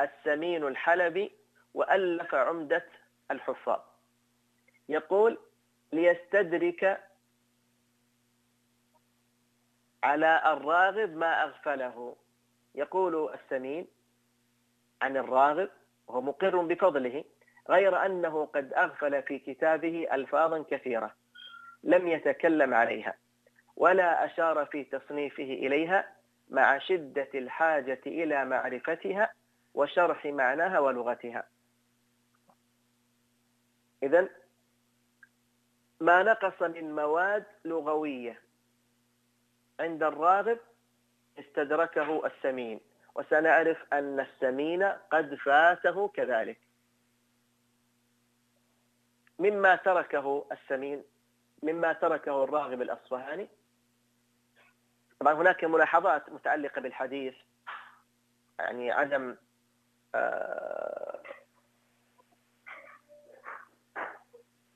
السمين الحلبي وألف عمدة الحفاظ يقول ليستدرك على الراغب ما أغفله. يقول السمين عن الراغب وهو مقر بفضله غير أنه قد أغفل في كتابه ألفاظا كثيرة لم يتكلم عليها ولا أشار في تصنيفه إليها مع شدة الحاجة إلى معرفتها وشرح معناها ولغتها. إذا ما نقص من مواد لغوية عند الراغب استدركه السمين. وسنعرف أن السمين قد فاته كذلك. مما تركه السمين مما تركه الراغب الأصفهاني. طبعا هناك ملاحظات متعلقة بالحديث يعني عدم آه،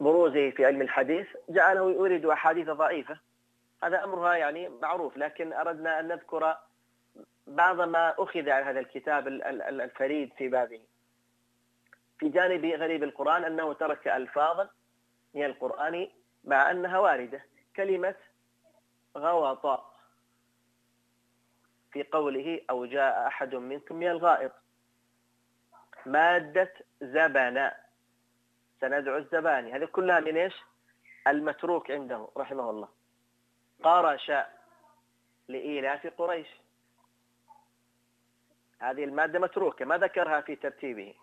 بروزه في علم الحديث. جعله يورد أحاديث ضعيفة. هذا أمرها يعني معروف لكن أردنا أن نذكر بعض ما أخذ عن هذا الكتاب الفريد في بابه. في جانب غريب القرآن أنه ترك ألفاظا من القرآن مع أنها واردة. كلمة غوط في قوله أو جاء أحد منكم من الغائط. مادة زبن. سندعو الزباني. هذه كلها من إيش؟ المتروك عنده رحمه الله. قرش لإيلاف قريش. هذه المادة متروكة ما ذكرها في ترتيبه.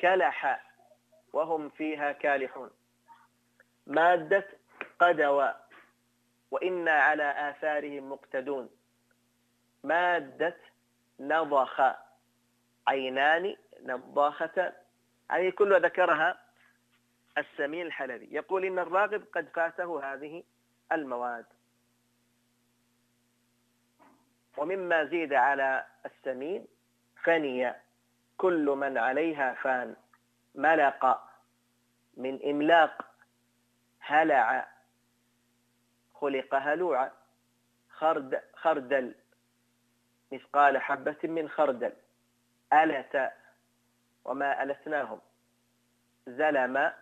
كلح وهم فيها كالحون. مادة قدوى وإنا على آثارهم مقتدون. مادة نضخ عينان نضاخة. هذه كلها ذكرها السمين الحلبي. يقول إن الراغب قد فاته هذه المواد. ومما زيد على السمين فني كل من عليها فان. ملق من إملاق هلع خلق هلوعا خرد خردل مثقال حبة من خردل. ألت وما ألتناهم. زلم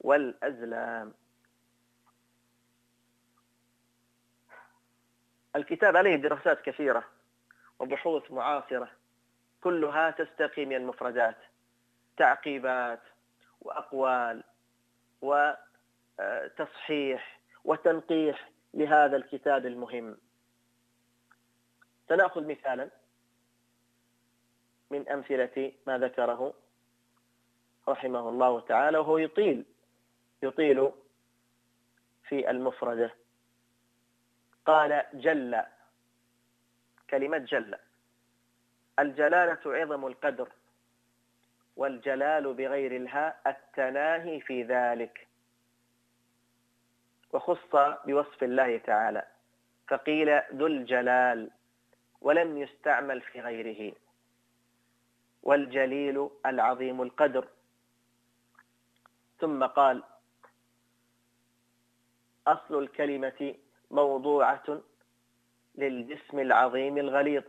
والأزلام. الكتاب عليه دراسات كثيرة وبحوث معاصرة. كلها تستقي من المفردات تعقيبات وأقوال وتصحيح وتنقيح لهذا الكتاب المهم. سنأخذ مثالا من أمثلة ما ذكره رحمه الله تعالى وهو يطيل يطيل في المفردة. قال جل كلمة جل. الجلالة عظم القدر والجلال بغير الهاء التناهي في ذلك. وخص بوصف الله تعالى فقيل ذو الجلال ولم يستعمل في غيره. والجليل العظيم القدر. ثم قال أصل الكلمة موضوعة للجسم العظيم الغليظ.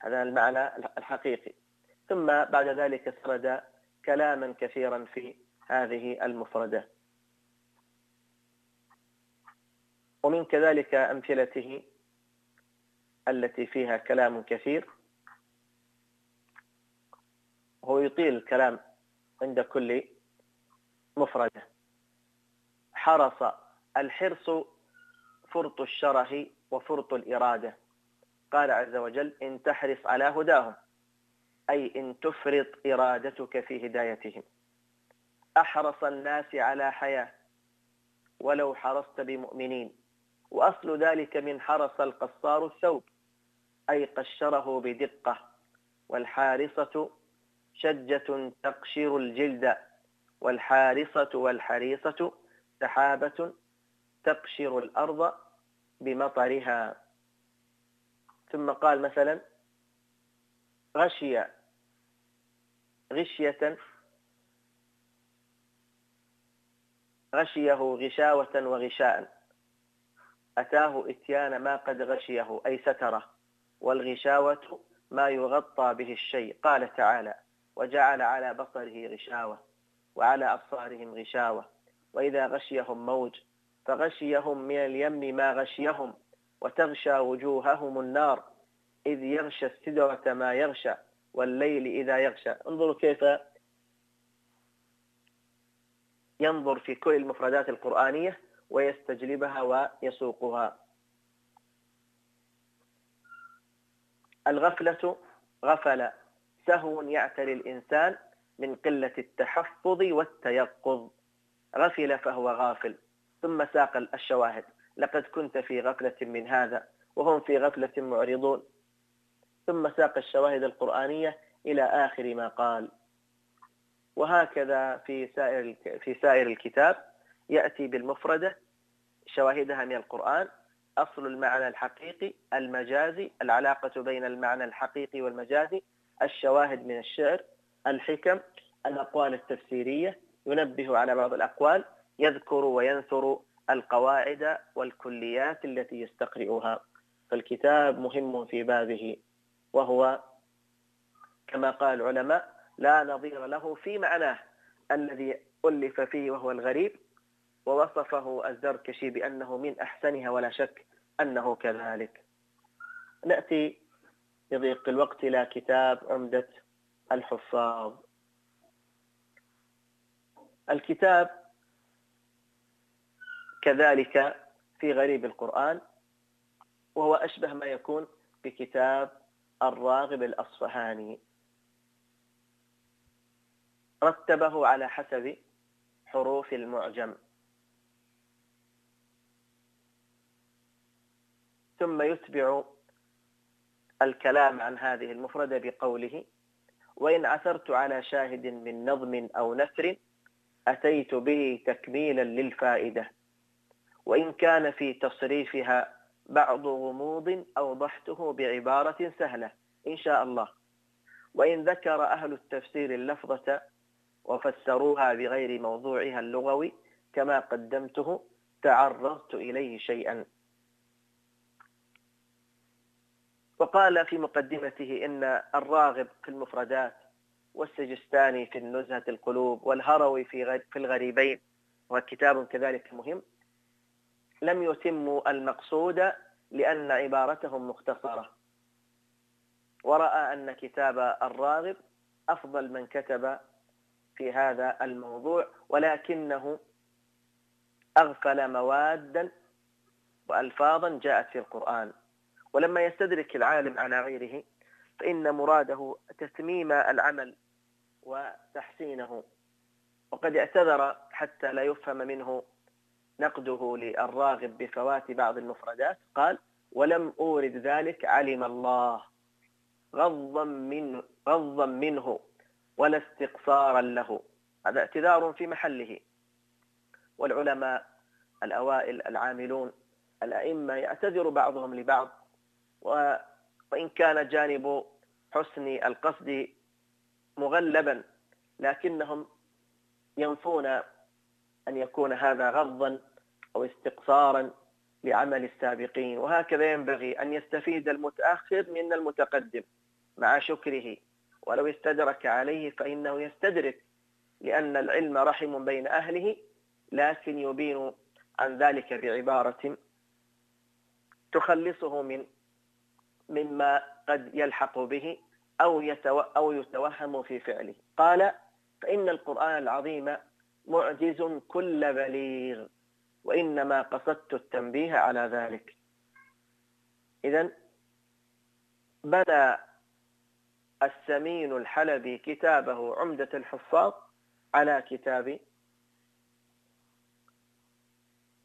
هذا المعنى الحقيقي. ثم بعد ذلك سرد كلاما كثيرا في هذه المفردة. ومن كذلك أمثلته التي فيها كلام كثير. هو يطيل الكلام عند كل مفردة. حرص الحرص فرط الشره وفرط الإرادة. قال عز وجل إن تحرص على هداهم أي إن تفرط إرادتك في هدايتهم. أحرص الناس على حياة ولو حرصت بمؤمنين. وأصل ذلك من حرص القصار الثوب أي قشره بدقة. والحارصة شجة تقشر الجلد والحارصة والحريصة سحابة تقشر الأرض بمطرها. ثم قال مثلا غشي غشية. غشيه غشاوة وغشاء. أتاه إتيان ما قد غشيه أي سترة. والغشاوة ما يغطى به الشيء. قال تعالى وجعل على بصره غشاوة وعلى أبصارهم غشاوة. وإذا غشيهم موج فغشيهم من اليم ما غشيهم. وتغشى وجوههم النار إذ يغشى السدرة ما يغشى والليل إذا يغشى. انظروا كيف ينظر في كل المفردات القرآنية ويستجلبها ويسوقها. الغفلة غفل سهو يعتري الإنسان من قلة التحفظ والتيقظ. غفل فهو غافل ثم ساق الشواهد. لقد كنت في غفلة من هذا وهم في غفلة معرضون. ثم ساق الشواهد القرآنية إلى آخر ما قال. وهكذا في سائر في سائر الكتاب يأتي بالمفردة شواهدها من القرآن أصل المعنى الحقيقي المجازي العلاقة بين المعنى الحقيقي والمجازي الشواهد من الشعر الحكم الأقوال التفسيرية ينبه على بعض الأقوال يذكر وينثر القواعد والكليات التي يستقرئها. فالكتاب مهم في بابه وهو كما قال العلماء لا نظير له في معناه. الذي ألف فيه وهو الغريب ووصفه الزركشي بأنه من أحسنها ولا شك أنه كذلك. نأتي بضيق الوقت إلى كتاب عمدة الحفاظ. الكتاب كذلك في غريب القرآن وهو أشبه ما يكون بكتاب الراغب الأصفهاني. رتبه على حسب حروف المعجم. ثم يتبع الكلام عن هذه المفردة بقوله وإن عثرت على شاهد من نظم أو نثر أتيت به تكميلا للفائدة. وإن كان في تصريفها بعض غموض أوضحته بعبارة سهلة إن شاء الله. وإن ذكر أهل التفسير اللفظة وفسروها بغير موضوعها اللغوي كما قدمته تعرضت إليه شيئا. وقال في مقدمته إن الراغب في المفردات والسجستاني في النزهة القلوب والهروي في الغريبين وكتاب كذلك مهم. لم يتموا المقصود لأن عبارتهم مختصرة. ورأى أن كتاب الراغب أفضل من كتب في هذا الموضوع ولكنه أغفل موادا وألفاظا جاءت في القرآن. ولما يستدرك العالم على غيره فإن مراده تتميم العمل وتحسينه وقد اعتذر حتى لا يفهم منه نقده للراغب بفوات بعض المفردات قال ولم أورد ذلك علم الله غضا منه, غضا منه ولا استقصارا له. هذا اعتذار في محله. والعلماء الأوائل العاملون الأئمة يعتذر بعضهم لبعض وإن كان جانب حسن القصد مغلبا لكنهم ينفون أن يكون هذا غضا أو استقصارا لعمل السابقين. وهكذا ينبغي أن يستفيد المتأخر من المتقدم مع شكره. ولو استدرك عليه فإنه يستدرك لأن العلم رحم بين أهله لكن يبين عن ذلك بعبارة تخلصه من مما قد يلحق به أو, يتو أو يتوهم في فعله. قال فإن القرآن العظيم معجز كل بليغ. وإنما قصدت التنبيه على ذلك. إذا بنى السمين الحلبي كتابه عمدة الحفاظ على كتاب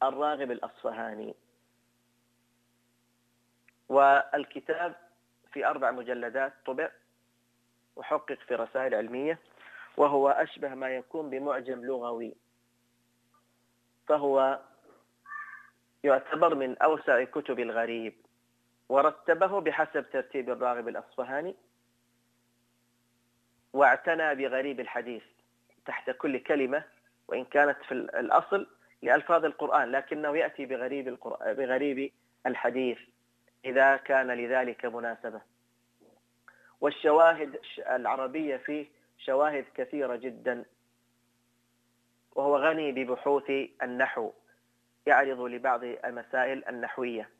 الراغب الأصفهاني. والكتاب في أربع مجلدات طبع وحقق في رسائل علمية وهو أشبه ما يكون بمعجم لغوي. فهو يعتبر من أوسع كتب الغريب ورتبه بحسب ترتيب الراغب الأصفهاني واعتنى بغريب الحديث تحت كل كلمة وإن كانت في الأصل لألفاظ القرآن لكنه يأتي بغريب, القرآن بغريب الحديث إذا كان لذلك مناسبة. والشواهد العربية فيه شواهد كثيرة جدا. وهو غني ببحوث النحو يعرض لبعض المسائل النحوية.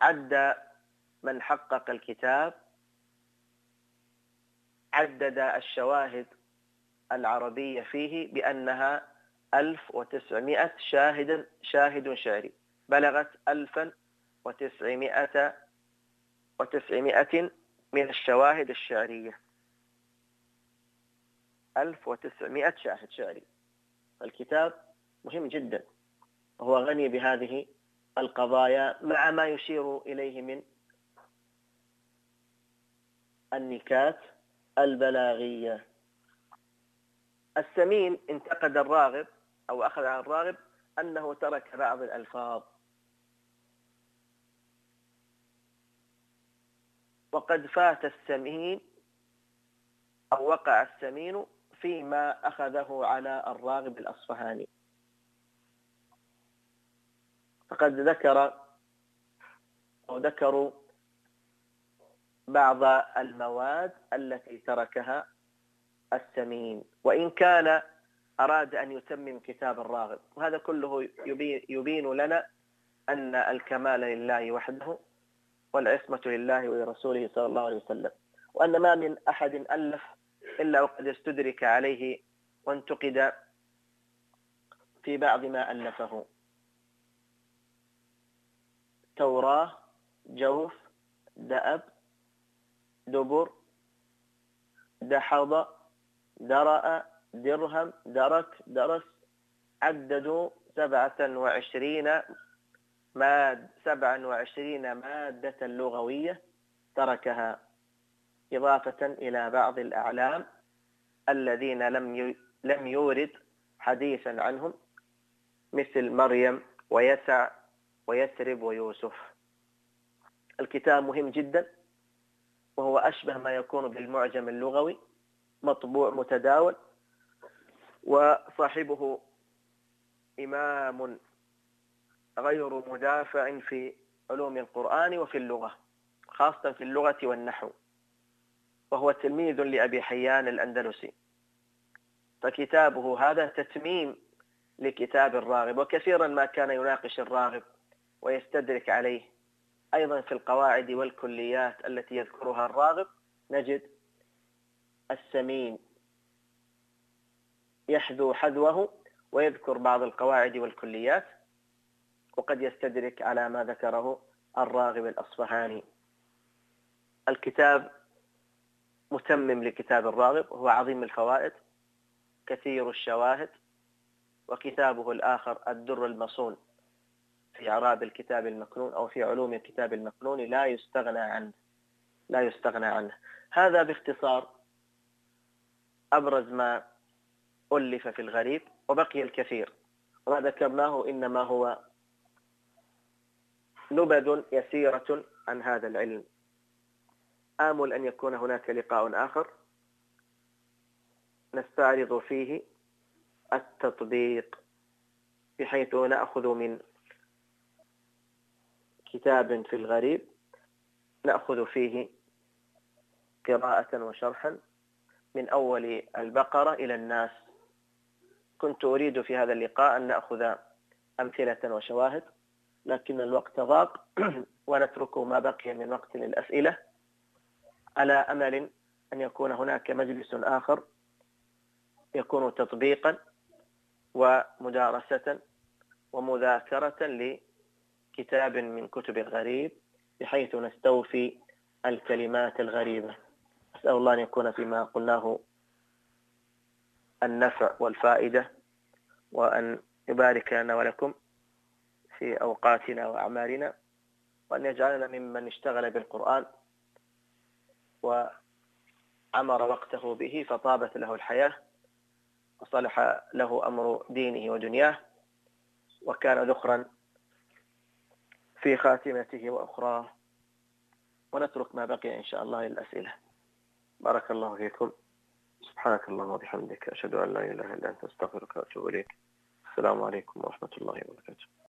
عد من حقق الكتاب عدد الشواهد العربية فيه بأنها 1900 شاهد شاهد شعري. بلغت 1900 وتسعمائة من الشواهد الشعرية. 1900 شاهد شعري. الكتاب مهم جدا. وهو غني بهذه القضايا مع ما يشير إليه من النكات البلاغية. السمين انتقد الراغب أو أخذ عن الراغب أنه ترك بعض الألفاظ. وقد فات السمين أو وقع السمين فيما أخذه على الراغب الأصفهاني. فقد ذكر أو ذكروا بعض المواد التي تركها السمين. وإن كان أراد أن يتمم كتاب الراغب وهذا كله يبين لنا أن الكمال لله وحده والعصمة لله ولرسوله صلى الله عليه وسلم وأن ما من أحد ألف إلا وقد استدرك عليه وانتقد في بعض ما ألفه. توراة جوف دأب دبر دحض درأ درهم درك درس عددوا سبعة وعشرين ماد سبعا وعشرين مادة لغوية تركها. إضافة إلى بعض الأعلام الذين لم لم يورد حديثا عنهم مثل مريم ويسع ويثرب ويوسف. الكتاب مهم جدا وهو أشبه ما يكون بالمعجم اللغوي مطبوع متداول وصاحبه إمام غير مدافع في علوم القرآن وفي اللغة خاصة في اللغة والنحو. وهو تلميذ لأبي حيان الأندلسي. فكتابه هذا تتميم لكتاب الراغب وكثيرا ما كان يناقش الراغب ويستدرك عليه. أيضا في القواعد والكليات التي يذكرها الراغب نجد السمين يحذو حذوه ويذكر بعض القواعد والكليات وقد يستدرك على ما ذكره الراغب الأصفهاني. الكتاب متمم لكتاب الراغب هو عظيم الفوائد كثير الشواهد وكتابه الآخر الدر المصون في أعراب الكتاب المكنون أو في علوم الكتاب المكنون لا يستغنى عنه لا يستغنى عنه. هذا باختصار أبرز ما ألف في الغريب وبقي الكثير. وما ذكرناه إنما هو نبذ يسيرة عن هذا العلم. آمل أن يكون هناك لقاء آخر. نستعرض فيه التطبيق بحيث نأخذ من كتاب في الغريب. نأخذ فيه قراءة وشرحا من أول البقرة إلى الناس. كنت أريد في هذا اللقاء أن نأخذ أمثلة وشواهد لكن الوقت ضاق ونترك ما بقي من وقت للأسئلة. على أمل أن يكون هناك مجلس آخر يكون تطبيقا ومدارسة ومذاكرة لكتاب من كتب الغريب بحيث نستوفي الكلمات الغريبة. أسأل الله أن يكون فيما قلناه النفع والفائدة وأن يبارك لنا ولكم في أوقاتنا وأعمالنا وأن يجعلنا ممن اشتغل بالقرآن وعمر وقته به فطابت له الحياة وصلح له أمر دينه ودنياه وكان ذخرا في خاتمته وأخراه ونترك ما بقي إن شاء الله للأسئلة. بارك الله فيكم. سبحانك اللهم وبحمدك أشهد أن لا إله إلا أنت أستغفرك وأتوب إليك. السلام عليكم ورحمة الله وبركاته.